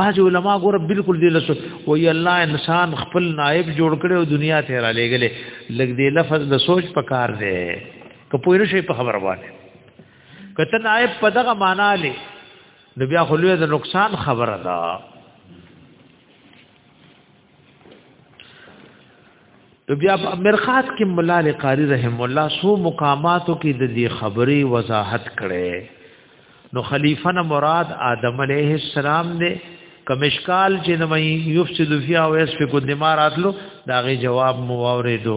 بعض علما ګور بالکل دې لسو وی الله انسان خپل نائب جوړ کړي او دنیا ته را لېګلې لګ دې لفظ د سوچ پکار دی که پوهره شي په خبره وانه کته نائب په دغه معنا لې نو بیا خو لوی د نقصان خبره ده نو بیا مرقات کې مولا لقاری رحم الله سو مقاماتو کې د دې خبرې وضاحت کړي نو خلیفہ نه مراد آدم علیه السلام دی کمشکال چې نو یفسد فی او یسفک الدمار اتلو داغه جواب مو اوریدو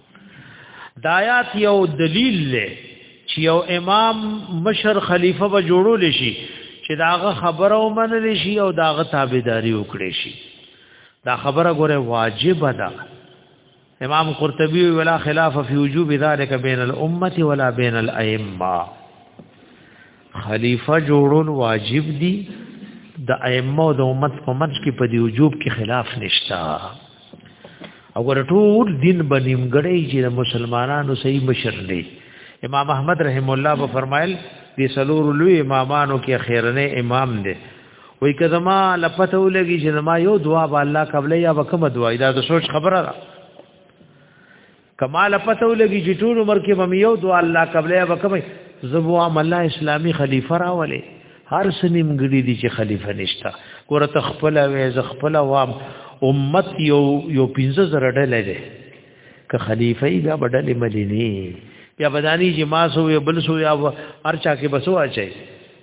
دایات یو دلیل له چې یو امام مشر خلیفہ به جوړول شي چې داغه خبره ومنل شي او داغه تابعداري وکړي شي دا خبره ګوره واجب ده امام قرطبي ولا خلاف فی وجوب ذلک بین الامه ولا بین الائمه خلیفہ جوړول واجب دي د ائمه او د امت په منځ کې په دې وجوب کې خلاف نشتا او ورټول دین بنیم غړي چې د مسلمانانو صحیح مشر دی امام احمد رحم الله و فرمایل دې سلور لوی امامانو کې خیرنه امام دی وای که زما لپته ولګي چې زما یو دعا به الله قبلې یا وکم دعا دا د سوچ خبره ده کمال پته ولګي چې ټول عمر کې مم یو دعا الله قبلې وکمې زبو عمل اسلامي خلیفہ راولې هر سنیم ګړي دي چې خلیفہ نشتا ګوره تخپل وې ز خپل وام امت یو یو پنځه زره ډلې ده که خلیفہ یې بیا بدلې ملي نه بیا بدانی چې ما سو بل سو یا ارچا کې بسو اچي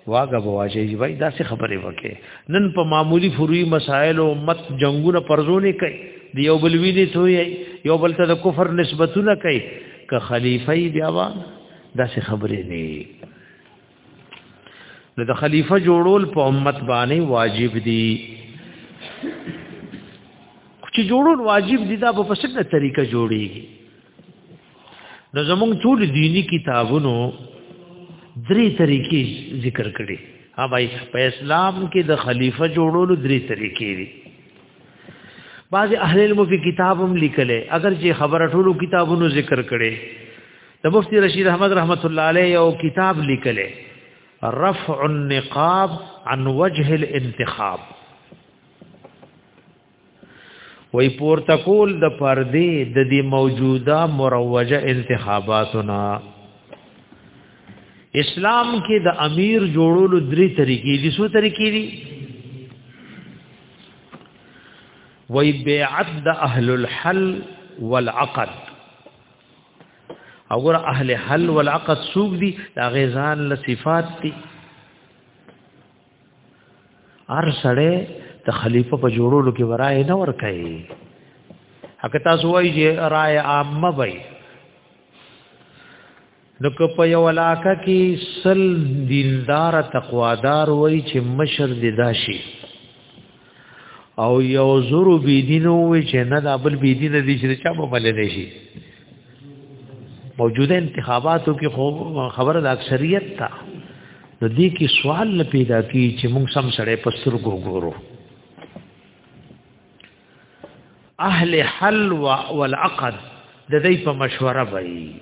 واګه بواجه جی وای دا څه خبرې وکې نن په معمولی فروي مسائل او مت جنگونه پرزونه کوي دی یو بل ویني ته یو بل ته د کفر نسبتونه کوي که خلیفہ بیا وا دا څه خبرې نه نو د خلیفہ جوړول په امت باندې واجب دي چې جوړول واجب دي دا په څه طریقه جوړیږي نو زمونږ ټول دینی کتابونو درې طریقې ذکر کړي ها بھائی په اسلام کې د خلیفہ جوړولو درې طریقې دي بعض اهل علم په کتاب هم لیکلې اگر چې خبره ټولو کتابونو ذکر کړي د مفتی رشید احمد رحمت الله علیه یو کتاب لیکلې رفع النقاب عن وجه الانتخاب وی پورته کول د پردې د دې موجوده مروجه انتخاباتنا اسلام کې د امیر جوړولو درې طریقې دي څو طریقې دي وی بیعت د اهل الحل والعقد اور اهل حل والعقد سوق دي دا غیزان له صفات دي هر سړی د خلیفہ په جوړولو کې ورای نه ور کوي اګه تاسو وایي چې رائے عامه وي نو که په یو علاقه کې سل دیندار تقوادار وایي چې مشر دی داشي او یو زورو بی دینو وی چې نه دا بل بی دین دي چې چا په بل نه شي موجوده انتخاباتو کې خو خبره د اکثریت تا نو دې کې سوال نه پیدا کی چې موږ سم سره پستر ګورو اهل حل والعقد د دې په مشوره وایي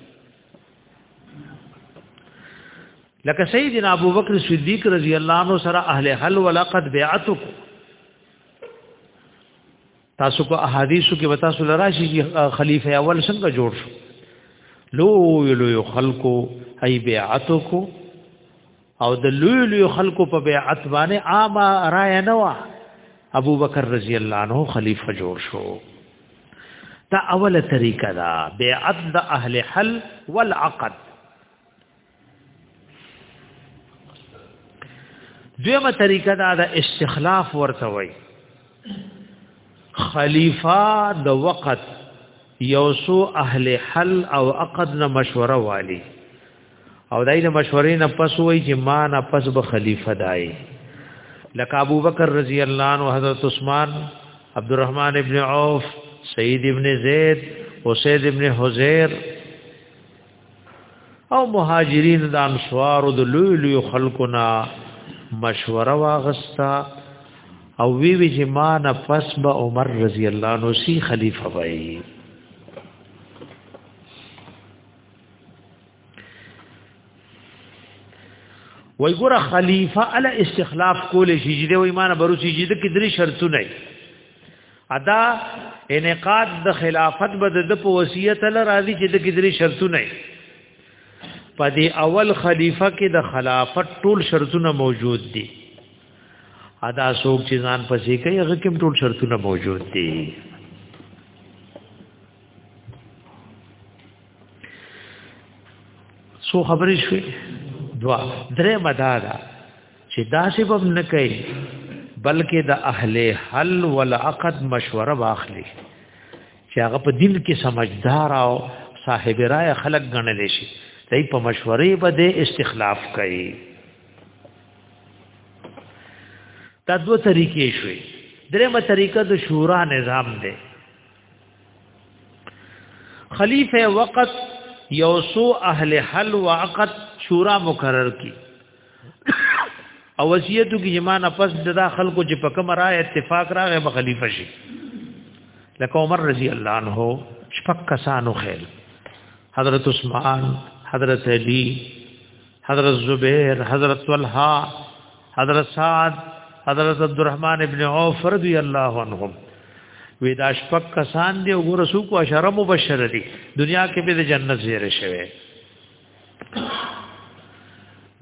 لکه سیدنا ابوبکر صدیق رضی الله عنه سره اهل حل ولقد بیعتک تاسو په احادیثو کې وتا سول راشي چې خلیفہ اول څنګه جوړ شو لو لو خلقو ای بیعتک او د لو لو خلقو په بیعت باندې عامه رائے نه وا ابوبکر رضی الله عنه خلیفہ جوړ شو دا اوله طریقه دا بیعت د اهل حل والعقد دیمه طریقه دا د استخلاف ورته وای خلیفہ د وقت یوسو اهل حل او عقد نه مشوره والی او دای د مشورې نه پس وای چې ما نه پس به خلیفہ دای لکه ابو بکر رضی الله عنه حضرت عثمان عبدالرحمن ابن عوف سید ابن زید وسید ابن حزیر او مهاجرین د انصارو د لوی لوی خلکو نه مشوره واغستا او وی وی چې ما نه پس به عمر رضی الله عنه سی خلیفہ وای وای ګوره خلیفہ ال استخلاف کول شي چې د ایمان بروسی چې د کدري شرطونه ادا انقاد د خلافت به د په وصیت لر راضی چې د کدري شرطونه په دی اول خلیفہ کې د خلافت ټول شرطونه موجود دي ادا سوک چې ځان پسې کوي هغه کوم ټول شرطونه موجود دي سو خبرې شوې دوا درې مدارا چې دا سبب نه کوي بلکې د اهل حل ول عقد مشوره واخلي چې هغه په دین کې سمجدار او صاحب رائے خلق غنل شي دای په مشورې باندې استخلاف کوي دا دوه طریقې شوي درېمه طریقه د شورا نظام دی خلیفہ وقت یوسو اهل حل و عقد شورا مقرر کی او وصیتو کې جما نه پس د خلکو چې په کوم را اتفاق راغی به خلیفہ شي لکه عمر رضی الله عنه شپک کسانو خیر حضرت عثمان حضرت علی حضرت زبیر حضرت طلحه حضرت سعد حضرت عبدالرحمن ابن عوف رضی الله عنهم وی دا شپک کسان دی وګوره سو کو اشاره مبشر دی دنیا کې به د جنت زیره شوه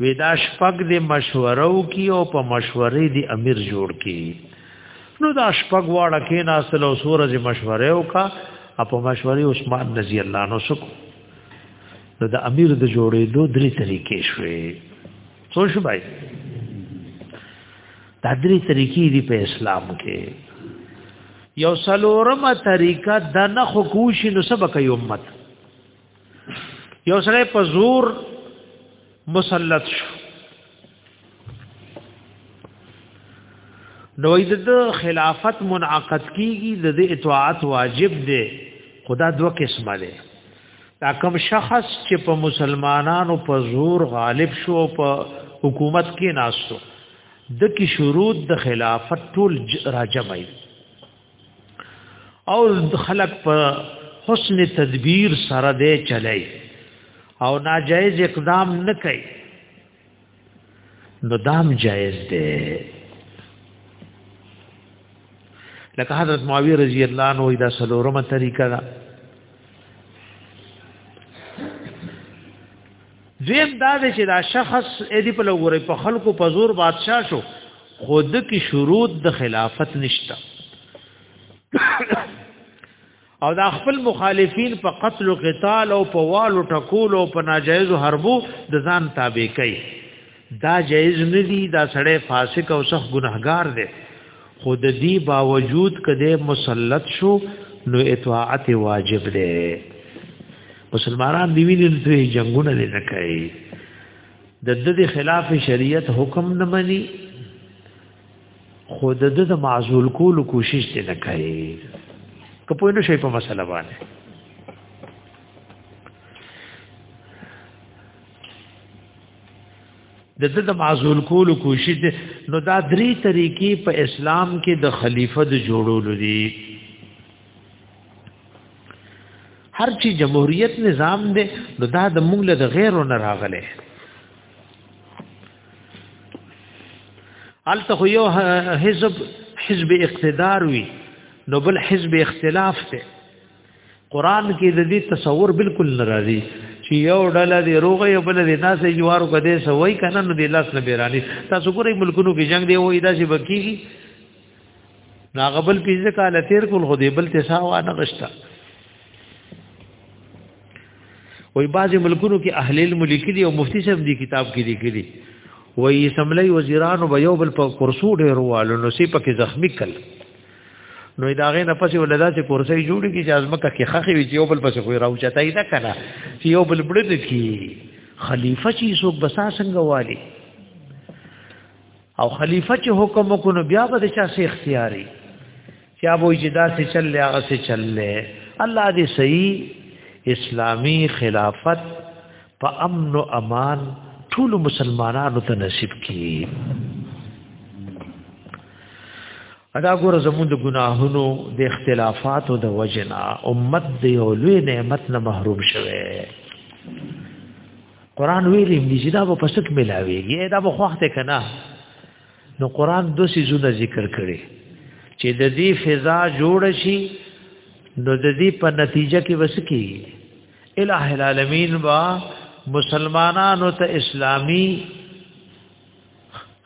ودا شپږ د مشورو کی او په مشورې دی امیر جوړ کی نو دا شپږ واړه کې ناسل او سورج مشوره وکا په مشورې عثمان رضی الله عنه سکو نو د امیر د جوړې دو درې طریقې شوې څو شو بای دا درې طریقې دی په اسلام کې یو سلورمه طریقه د نخ کوشي نو سبق یو امت یو سره په زور مسلط شو نو د خلافت منعقد کیږي د دې اطاعت واجب دی خدا دو قسمه دی دا کوم شخص چې په مسلمانانو په زور غالب شو په حکومت کې ناستو د کی شروط د خلافت ټول راجمای او خلق په حسن تدبیر سره دی چلای او ناجایز اقدام نه کوي نو دام جایز دی لکه حضرت معاویه رضی الله عنه دا سلورمه طریقه ده دویم دا دی چې دا شخص اې دی په لوري په خلکو په زور بادشاه شو خود کی شروط د خلافت نشته او دا خپل مخالفین په قتل او قتال او په والو ټکول او په ناجایز حربو د ځان تابع کوي دا جایز نه دی دا سړی فاسق او سخت ګناهګار دی خو د دې باوجود کده مسلط شو نو اطاعت واجب دی مسلمانان دی ویل ته جنگونه نه کوي د دې خلاف شریعت حکم نه مني خو د دې د معزول کول کوشش دې نه کوي که په نو شي په مسله باندې د د معزول کولو کوشش نو دا درې طریقې په اسلام کې د خلیفہ د جوړولو دي هر چی جمهوریت نظام دی نو دا د موږ له غیرو نه راغله الته خو یو حزب حزب اقتدار وی نو بل حزب اختلاف ته قران کې د دې تصور بالکل ناراضي چې یو ډله دی روغه یو بل دی ناس یې جوارو کده سوي کنه نو دی لاس نه بیرانی تاسو ګورئ ملکونو کې جنگ دی وای دا چې بکیږي ناغبل پیځه کال تیر کول خو دی بل تساوا نه غشتا وای بعض ملکونو کې اهل الملک دی او مفتی صاحب دی کتاب کې دی کړي وای سملای وزیرانو به یو بل په کرسو ډیر والو نو سی پکې زخمی کړي نو دا غې نه پسې ولدا چې کورسې جوړې کی چې ازمکه کې خخې وی چې بل پسې خو راوچتای نه کنه چې یو بل بلد کی خلیفہ چې څوک بسا څنګه والی او خلیفہ چې حکم وکړو بیا به چا سي اختیاري چې ابو جدا سي چل هغه سي چل الله دې صحیح اسلامی خلافت په امن او امان ټول مسلمانانو ته نصیب کړي ادا ګور زموږ د ګناهونو د اختلافاتو د وجنا امت د یو لوی نعمت نه محروم شوه قران ویلي مجدا په پسک ملاويږي دا په خوخته کنه نو قران دو سيزونه ذکر کړي چې د دې فضا جوړ شي نو د دې په نتیجه کې وسکی الہ العالمین وا مسلمانانو ته اسلامی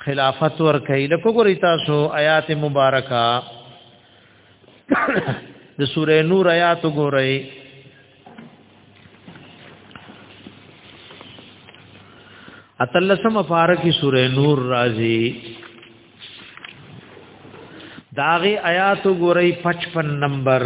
خلافت ور کوي لکه ګوري تاسو آیات مبارکه د سوره نور آیات ګورئ اتلسم فارکی سوره نور راځي داغه آیات ګورئ 55 نمبر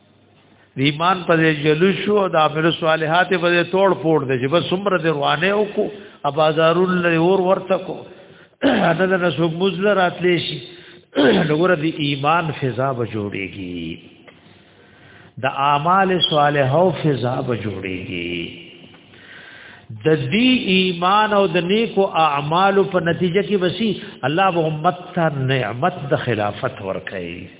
د ایمان په جلوس او د عامل صالحات په توړ پوړ دي چې بس عمر د روانه او کو ابازارون له اور ورته کو اته د نسوک مزل راتلی شي نګور د ایمان فضا به جوړيږي د اعمال صالحه او فضا به جوړيږي د دې ایمان او د نیکو اعمالو په نتیجه کې وسی الله به امت ته نعمت د خلافت ورکړي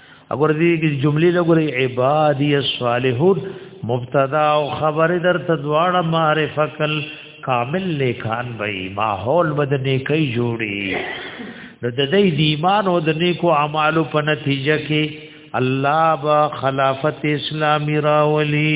اگر دې جملې لګوري عبادی الصالحون مبتدا او خبر در تدواړه معرفه کل کامل نیکان وي ماحول بد نیکي جوړي نو د دې د ایمان او د نیکو اعمالو په نتیجه کې الله با خلافت اسلامی راولي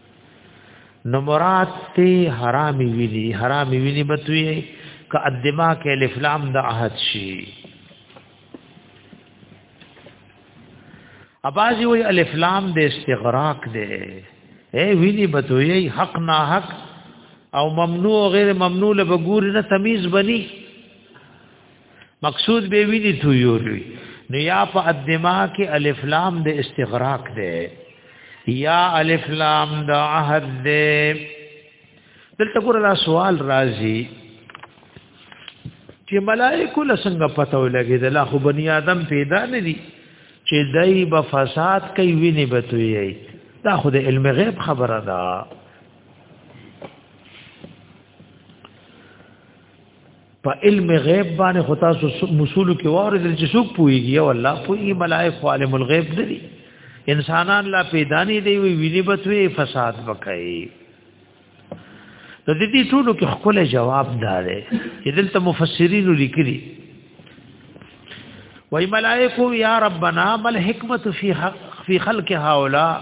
نو مراد ته حرامي ویلي حرامي ویلي بتوي ک ادما کې الف لام د عهد شي اباځي وی الف لام د استغراق دی اے ویلي بتوي حق نا حق او ممنوع غیر ممنوع له بګور نه تمیز بني مقصود به ویني تو یو لوی نو یا په ادما کې الف لام د استغراق ده یا الف لام د عهد ده دلته ګور دا سوال راځي چې ملائکه له څنګه پته ولګي د لا خو بنی آدم پیدا نه دي چې دای په فساد کوي ویني بتوي دا خو د علم غیب خبره ده په علم غیب باندې خو تاسو مسول کې واره دل چې څوک پويږي او الله پوي ملائک عالم الغیب دي انسانان لا پیدا نه دی وی ویني بتوي فساد وکړي د دې ټولو کې خپل جواب دار دی دلته مفسرین لیکلي وای ملائکو یا ربنا مل حکمت فی فی خلق هؤلاء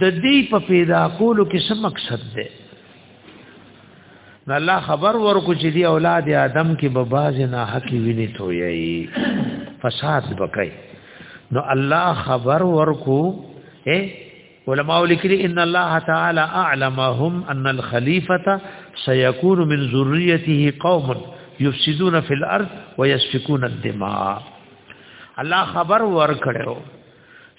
د دې په پیدا کولو کې څه مقصد دی نو الله خبر ورکو چې دی اولاد آدم کې به باز نه حق ویني توي فساد بکای نو الله خبر ورکو اے علماء لیکلي ان الله تعالی اعلمهم ان الخليفه سيكون من ذريته قوم يفسدون في الارض ويسفكون الدماء الله خبر ورکړو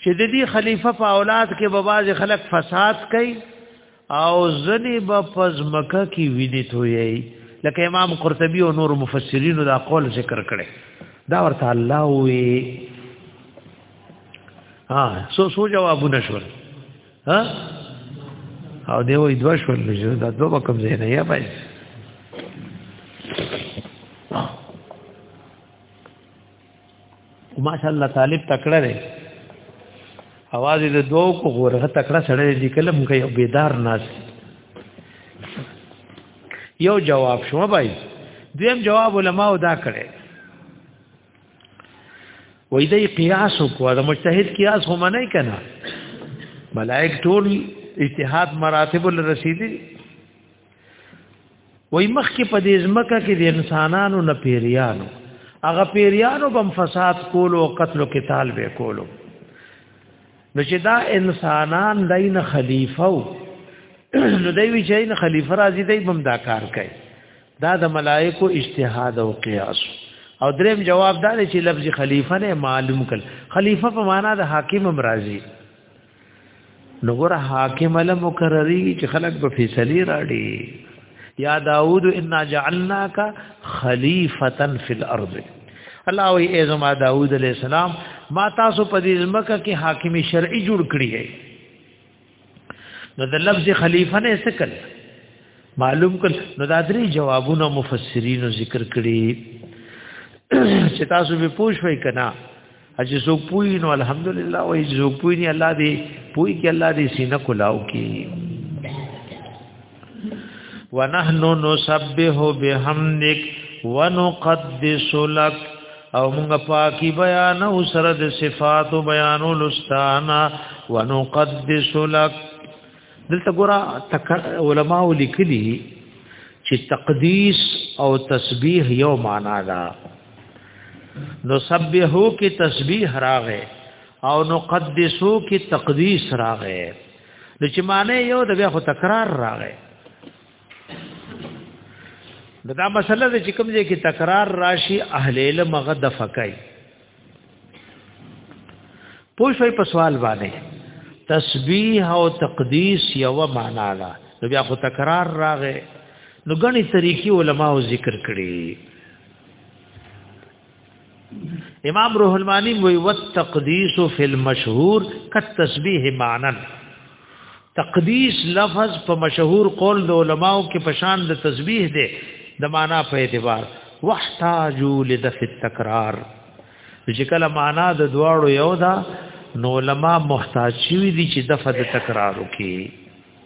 چې د دې خلیفہ په اولاد کې به باز خلک فساد کوي او ځنی به پزمکه کې ویني توي لکه امام قرطبي او نور مفسرین دا قول ذکر کړي دا ورته الله وي ها سو سو جوابونه شول ها او دی وې دوه شول نو دا دوه کوم ځای نه یا پای ماشاءالله طالب تکړه دی اواز دې دوه کو غورغه تکړه سره دې کلم کوي او بیدار ناس یو جواب شو بای دیم جواب علما دا کړي وې دې قیاس کو دا مجتهد قیاس هم نه کنا ملائک ټول اجتهاد مراتب الرسیدی وای مخ کې په دې ځمکه کې د انسانانو نه پیریانو هغه پیریانو بم فساد کولو او قتل او قتال به کولو نو چې دا انسانان دین خلیفہ نو دوی وی چې نه خلیفہ راځي دوی بم دا کار کوي دا د ملائکو اجتهاد او قیاس او دریم جواب دا چې لفظ خلیفہ نه معلوم کړ خلیفہ په معنا د حاکم مرضی نو ګره حاکم له مقرری چې خلک په فیصله راړي یا داوود انا جعلناک خلیفتا فی الارض الله وی ای زما داوود علیہ السلام ما تاسو په دې ځمکه کې حاکم شرعي جوړ کړی دی نو د لفظ خلیفہ نه څه کړ معلوم کړ نو دا درې جوابونه مفسرین ذکر کړي چې تاسو به پوښوي کنا اجي زوګ پوي نو الحمدلله وای زوګ پوي نه الله دې پوي کې الله دې سینه کولاو کې ونحن نسبح بحمدك ونقدس لك او موږ پاکي بیان او سره د صفات بیان لستانا ونقدس لك دلته ګورا علماء لیکلي چې تقدیس او تسبیح یو معنا ده نو سبحو کې تسبیح راغې او نو قدسو کې تقدیس راغې د چې معنی یو د بیا خو تکرار راغې دا, دا مسله د چې کوم ځای کې تکرار راشي اهل علم هغه د فقای پوښوي په سوال باندې تسبیح او تقدیس یو معنا ده نو بیا خو تکرار راغې نو غني طریقې علما او ذکر کړي امام روح المانی وی والتقدیس فی المشهور کالتسبیح معنا تقدیس لفظ په مشهور قول د علماو کې پشان د تسبیح دی د معنا په اعتبار واحتاجو لدف التکرار چې کله معنا د دواړو یو دا نو علما محتاج شوی دي چې دفع د تکرار وکړي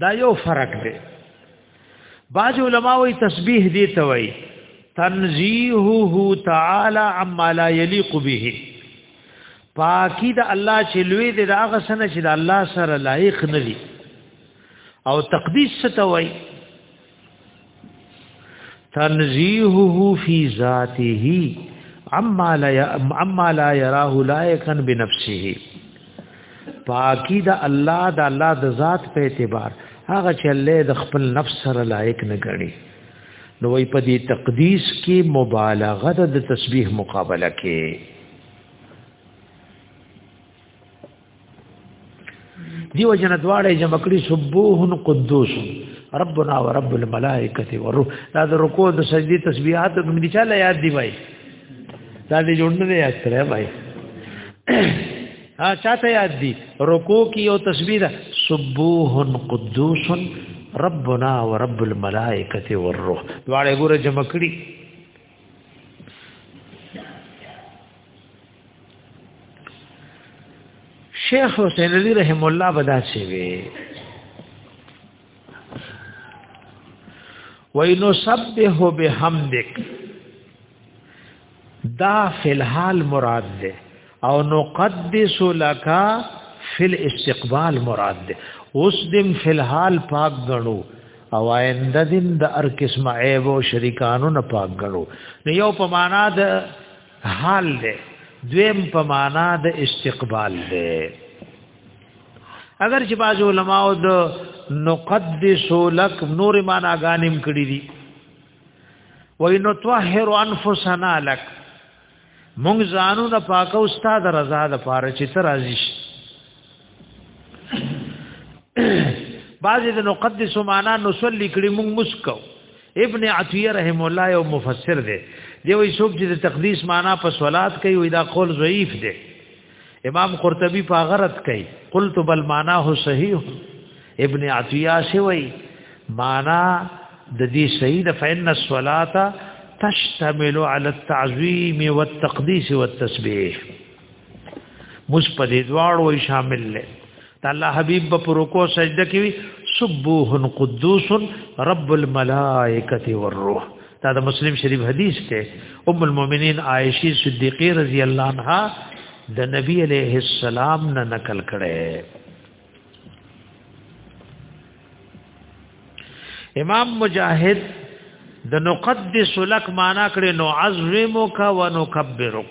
دا یو فرق دی بعض علما وی تسبیح دی ته وی تنزیهه تعالی عما لا یلیق به پاکی د الله چې لوی دی دا غسن چې د الله سره لایق نه دی او تقدیس ته وی تنزیهه فی ذاته اما لا اما لا يراه لائقا بنفسه پاکی دا الله دا الله د ذات په اعتبار هغه چې الله د خپل نفس سره لایق نه غړي نو وی په دې تقدیس کې مبالغه د تسبیح مقابله کې دیو جن دواړه جمع کړي سبوح قدوس ربنا ورب الملائکه والروح دا د رکوع د سجدي تسبیحات د ملي چاله یاد دی وای دا دې جوړ نه یاد سره وای ها چاته یاد دی رکوع کی او تسبیح سبوح قدوس ربنا ورب الملائکه والروح دواړه ګوره جمع کړي شیخ حسین علی رحم الله بدا سی وی وینو سبح بحمدک دا فی الحال مراد ده او نقدس لك فی الاستقبال مراد ده اوس دم فی الحال پاک غنو او آینده دین د هر قسم عیب او شریکانو نه پاک غنو نو یو په معنا د حال دی دویم په معنا د استقبال دی اگر چې باز علماء د نقدس لك نور معنا غانم کړی دي وینو طاهر انفسنا لك مونږ ځانو د پاکه استاد رضا د پاره چې تر ازیش بعضی د نقدس معنا نصلی کړي موږ مسکو ابن عطیه رحم الله یو مفسر دی دی وی څوک چې د تقدیس معنا په صلات کوي وی دا قول ضعیف دی امام قرطبی په غرض کوي قلت بل معنا هو صحیح ابن عطیه شوی معنا د دې صحیح د فإن الصلاة تشتمل على التعظیم والتقديس والتسبيح مس په دې دواړو شامل لې د الله حبيب په پروکو سجده کې سبوح قدوس رب الملائکه والروح دا د مسلم شریف حدیث ته ام المؤمنین عائشه صدیقه رضی الله عنها د نبی علیہ السلام نه نقل کړي امام مجاهد د نقدس لک معنا کړي نو عظمک و نکبرک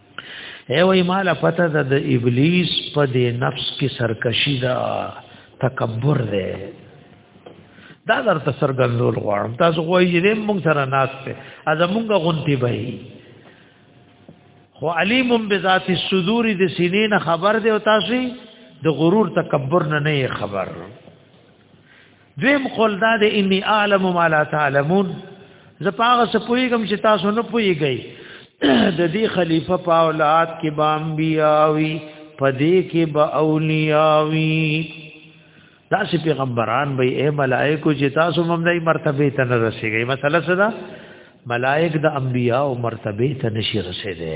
اے وای مال پته ده د ابلیس په دې نفس کې سرکشی ده تکبر ده دا درته سرګندول غواړم تاسو غوي دې مونږ سره ناس ته از مونږ غونتی به خو علیم بذات الصدور د سینې نه خبر دی او تاسو د غرور تکبر نه نه خبر دویم قول دا دی انی اعلم ما لا تعلمون زه پاغه څه پویګم چې تاسو نه پویګی د دې خلیفہ په اولاد کې بام بیاوی پدې کې با اولیاوی داسې پیغمبران به اے ملائکو چې تاسو هم دای مرتبه ته نه رسیږئ مسله څه ده ملائک د انبیا او مرتبه ته نشي رسیدي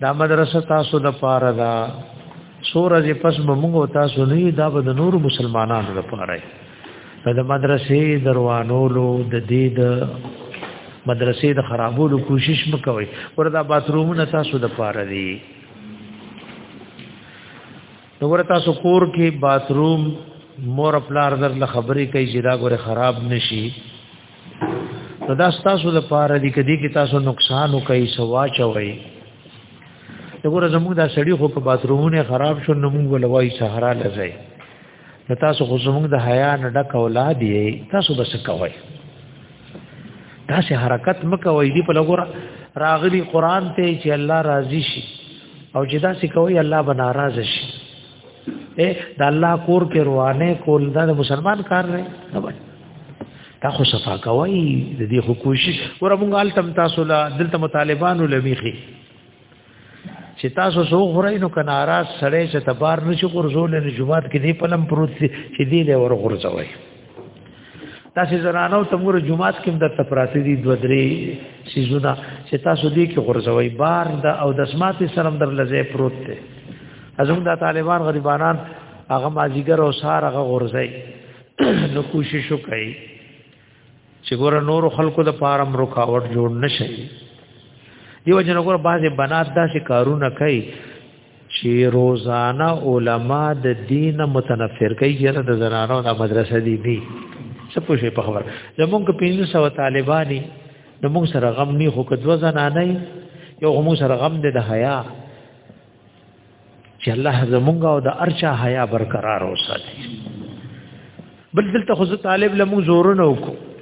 دا مدرسه تاسو د پاره دا سور از پس موږ تاسو نه دا به د نور مسلمانانو لپاره دا د مدرسې دروانولو د دې د مدرسې د خرابولو کوشش مکوئ وردا باثرومونه تاسو د پاره دي نو ګوره تاسو کور کې باثروم مور پلار در له خبرې کوي چې دا ګوره خراب نشي نو دا تاسو د پاره دي کدي کې تاسو نقصان کوي سوا چوي دغه زموږ دا سړی خو په باثرومونه خراب شو نو موږ لوي صحرا لځي نو تاسو خو زموږ د حیا نه ډک اولاد یې تاسو بس کوي دا سه حرکت مکوې دی په لګور راغلی قران ته چې الله راضي شي او چې دا سه کوي الله به ناراض شي اے دا الله کور کې روانه کول دا مسلمان کار نه نه دا خو صفا کوي د دې خو کوشش ورمغال تم تاسو لا دلته مطالبانو لمیخي چې تاسو سو خورئ نو کنارا سړی چې تبار نشي غرزول نه جمعات کې دی پلم پروت دی چې دی له ور غرزوي تاسو زنانو ته مور جمعات کې د تپراتی دی دو درې سيزونه چې تاسو دی کې غرزوي بار د او د سماعت سره در لځه پروت دی ازم د طالبان غریبانان هغه مازیګر او سار هغه غرزي نو کوشش وکړي چې ګور نور خلکو د پارم رکاوټ جوړ نشي دیو جن ګور بعضې بنات داسې کارونه کوي چې روزانه علما د دین متنفر کوي یره د زنانو د مدرسې دی دی څه پوښي په خبر زمونږ پینځه سو طالبانی د موږ سره غم نه خو کدو زنانه یو موږ سره غم د حیا چې الله زمونږ او د ارچا حیا برقرار وساتي بل دلته خو طالب لمو زور نه وکړو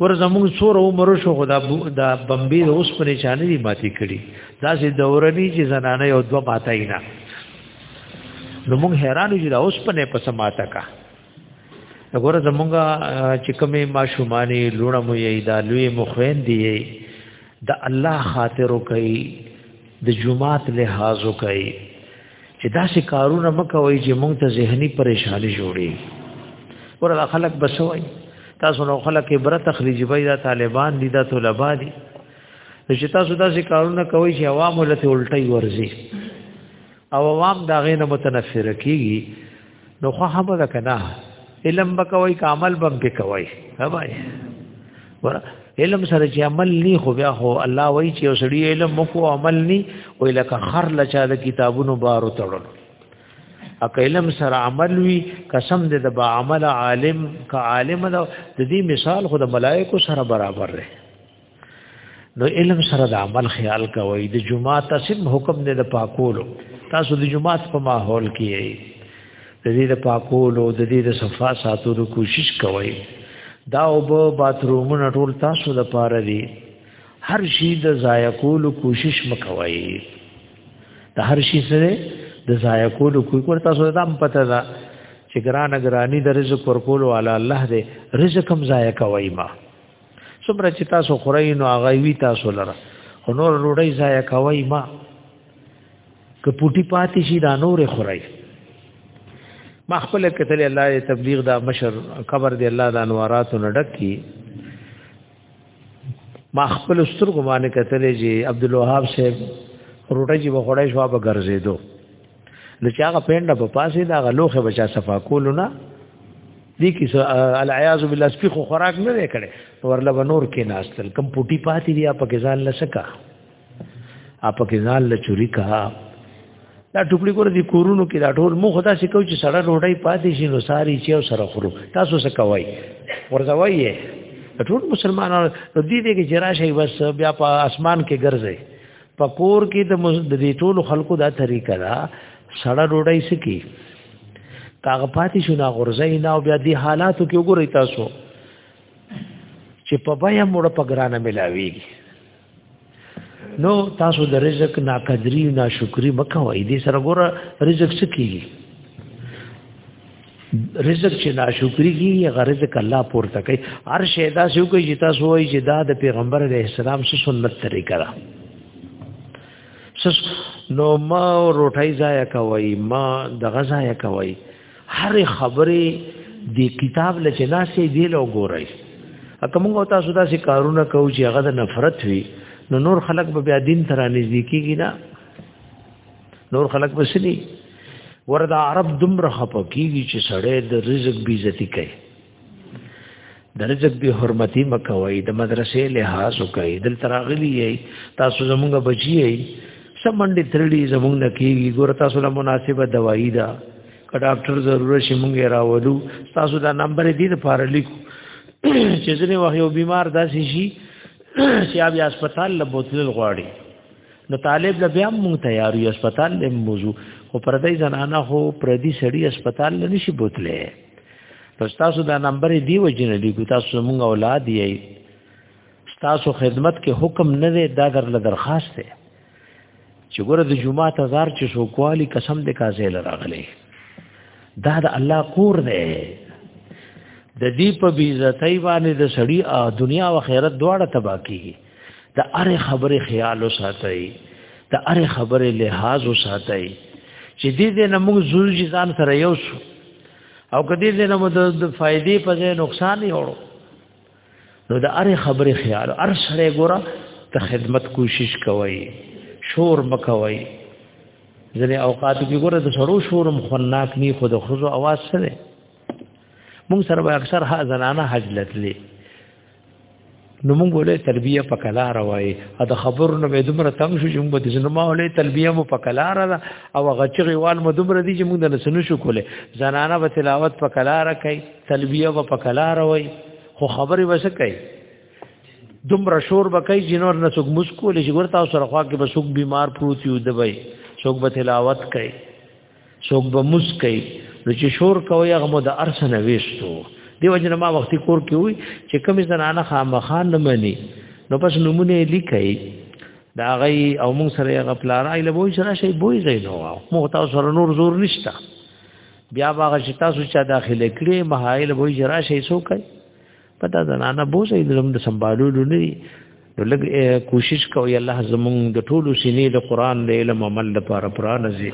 ور زموږ سور عمر شو خدا د بمبي د اوس پرې چانه دي ماتي کړي دا سي دورني چې زنانه یو دوه ماتای نه نو موږ حیران یو چې دا اوس پرې په سماته کا وګوره زمونږه چې کومه ماشومانی لونه مو یې دا لوی مخوین دی د الله خاطر کوي د جمعات لحاظ کوي چې دا شي کارونه مکوي چې مونږ ته زهنی پریشانی جوړي ورته خلک بسوي تاسو نو خلک عبرت تخریج وای دا طالبان دي دا طلبا دي چې تاسو دا شي کارونه کوي چې عوام ولته الټي ورزي او عوام دا غینه متنفر کیږي نو خو خبره کنا علم بکوي کامل بم کې کوي هواي ور علم سره چې عمل ني خو بیا خو الله وایي چې وسړي علم مکو عمل ني وې لکه خر لچا د کتابونو بارو تړل اک علم سره عمل وی قسم دې د با عمل عالم کا عالم د دې مثال خو د ملائکو سره برابر دی نو علم سره د عمل خیال کوي د جمعه تسم حکم نه د پاکولو تاسو د جمعه په ماحول کې یې د دې د پاکولو د دې د صفا ساتلو کوشش کوي دا او به باترومونه ټول تاسو د پاره دي هر شي د ضایع کولو کوشش مکوي د هر شي سره د ضایع کولو کوی کور تاسو ته هم پته ده چې ګران ګرانی د رزق ورکولو علی الله دې رزق هم ضایع کوي ما څومره چې تاسو خورئ نو هغه وی تاسو لره خو نور روړی ضایع کوي ما که پوټي پاتې شي دا نور خورئ ما خپل کتل الله دې تبلیغ دا مشر قبر دې الله د انوارات نډک کی ما خپل سترګو باندې کتل چې عبد الوهاب صاحب روټه چې بخړای شو به ګرځېدو نو چې هغه پینډه په پاسې دا غلوخه بچا صفا کولو نه دې کې العیاذ بالله سپي خو خوراک نه دی کړي ورله بنور کې ناستل کم پټي پاتې دی په کې ځان لسکا اپ کې ځان له چوری کا دا ټوکړي کور دي کورونو کې دا ټول مو خدا سکو چې سړه روټي پاتې شي نو ساری چې او سره خورو تاسو څه کوي ورځوي ټول مسلمانانو دې دې کې جراشه بس بیا په اسمان کې ګرځي پکور کې د دې ټول خلکو دا طریقه ده سړه ډوډۍ سکی کاغه پاتې شو نه غورځي نه او بیا دې حالاتو کې وګورئ تاسو چې په بیا موړ په ګرانه ملاويږي نو تاسو د رزق ناقدری ناشکری مکوئ دې سره ګوره رزق سکیږي رزق چې ناشکری کی هغه رزق الله پورته کوي هر شی دا سو کوي چې تاسو وایي چې دا د پیغمبر علیه السلام سره سنت طریقه ده نو ما روټای ځای کوي ما د غزا کوي هر خبره دی کتاب لچ ناسې دی لو ګورای اکه موږ تاسو داسې کارونه کوو چې هغه د نفرت وي نو نور خلق به بیا دین ترانځي کیږي نه نور خلک بسلی وردا عرب دومره خپکیږي چې سړی د رزق بی عزتی کوي د رزق به حرمتي مکوي د مدرسې لحاظ کوي دل تراغلی یي تاسو زمونږ بچی یي سمندې ترړي زمونږ نه کیږي ګور تاسو له مناسبه دوايي دا که ډاکټر ضرور شي مونږ راوړو تاسو دا نمبر دې د پاره لیکو چې ځنه وه یو بیمار داسې شي چې بیا هسپتال له بوتل غواړي نو طالب له بیا مونږ تیار یو هسپتال له موضوع خو پردای زنانه خو پردي سړی هسپتال نه نشي بوتله نو تاسو دا نمبر دی وجنه دی کو تاسو مونږ اولاد یې تاسو خدمت کې حکم نه دی دا در له درخواست دی چې ګوره د جمعه تزار چې شو کوالی قسم دې کازې لراغلې دا د الله کور دی د دې په بیزتای باندې د سړی دنیا او آخرت دواړه تباہ کیږي د اره خبره خیال وساتئ د اره خبره لحاظ وساتئ چې دې دې نه موږ زول جی ځان سره یو شو او کدی دې نه موږ د فائدې په ځای نقصان یې وړو نو د اره خبره خیال ار سره ګوره ته خدمت کوشش کوئ شور مکوئ ځنې اوقات کې ګوره د سړو شورم خناک نی خود خزو आवाज سره مونږ سره به اکثر ها زنانه حج لتلې نو موږ ولې تلبیه په کلار وای ا د خبر نو به دومره تنگ شو چې موږ د جنما ولې تلبیه مو په کلار را او غچغي وال مو دومره دي چې موږ د نسنو شو کوله زنانه به تلاوت په کلار کوي تلبیه به په کلار وای خو خبري وسه کوي دومره شور به کوي جنور نه څوک مسکول چې ورته سره خوا کې به څوک بیمار پروت یو دبي څوک به تلاوت کوي څوک به مسکې نو چې شور کوي هغه مو د ارسنه وېستو دی وجنه ما وختي کور کې وي چې کوم زنانه خامخان نه مني نو پس نمونه لیکي دا غي او موږ سره هغه پلار ایله بوې سره شي بوې زین او موږ تاسو سره نور زور نشته بیا هغه چې تاسو چا داخله کړي مهایل بوې سره شي سو کوي پتا زنانه بوزه علم د سمبالولو نه نو لګ کوشش کوي الله زمونږ د ټولو سینې د قران د علم عمل لپاره پرانځي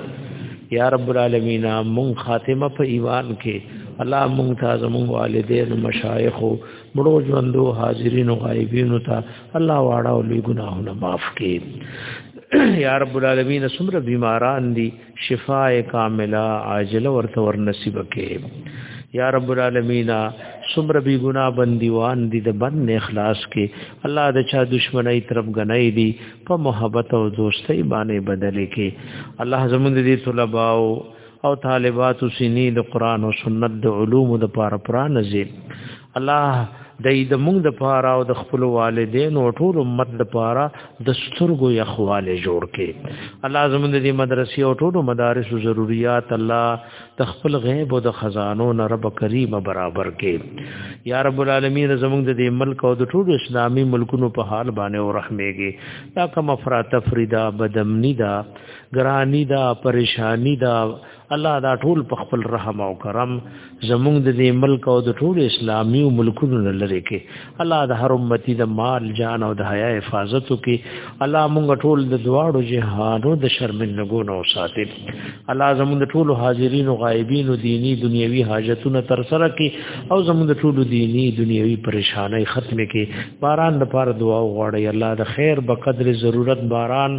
یا رب العالمین مون خاتمه په ایمان کې الله مون ته زمون والدین مشایخ مړو ژوندو حاضرین او غایبین ته الله واړه او لوی ګناهونه معاف کړي یا رب العالمین سمره بیماران دي شفاء کامله عاجله ورته ور نصیب کې یا رب العالمین سمر بی گنا بندیوان دی د بند اخلاص کې الله د چا دشمنی طرف غنۍ دی په محبت او دوستۍ باندې بدلې کې الله زموږ دې طلباء او طالبات سینې د قران او سنت د علوم د پاره پرانځي الله دای د موږ د پاره او د خپل والدین او ټول امت د پاره د سترګو یخواله جوړ کړي الله زموږ د مدرسې او ټول مدارس او ضرورت الله د خپل غیب او د خزانو نه رب کریم برابر کړي یا رب العالمین زموږ د ملک او د ټول اسلامي ملکونو په حال باندې او رحمېږي دا کوم افراط تفریدا بدمنی دا ګرانی دا پریشانی دا الله دا ټول په خپل رحم او کرم زمونږ د دې ملک او د ټول اسلامي ملکونو لری کې الله د هر امتی د مال جان او د حیا حفاظت وکي الله مونږ ټول د دواړو جهانو د شرمندګو نو ساتي الله زمونږ د ټول حاضرین او غایبین او دینی دنیوي حاجتونه تر سره کړي او زمونږ د ټول دینی دنیوي پریشانای ختم کړي باران د پاره دعا وغواړي الله د خیر بقدر ضرورت باران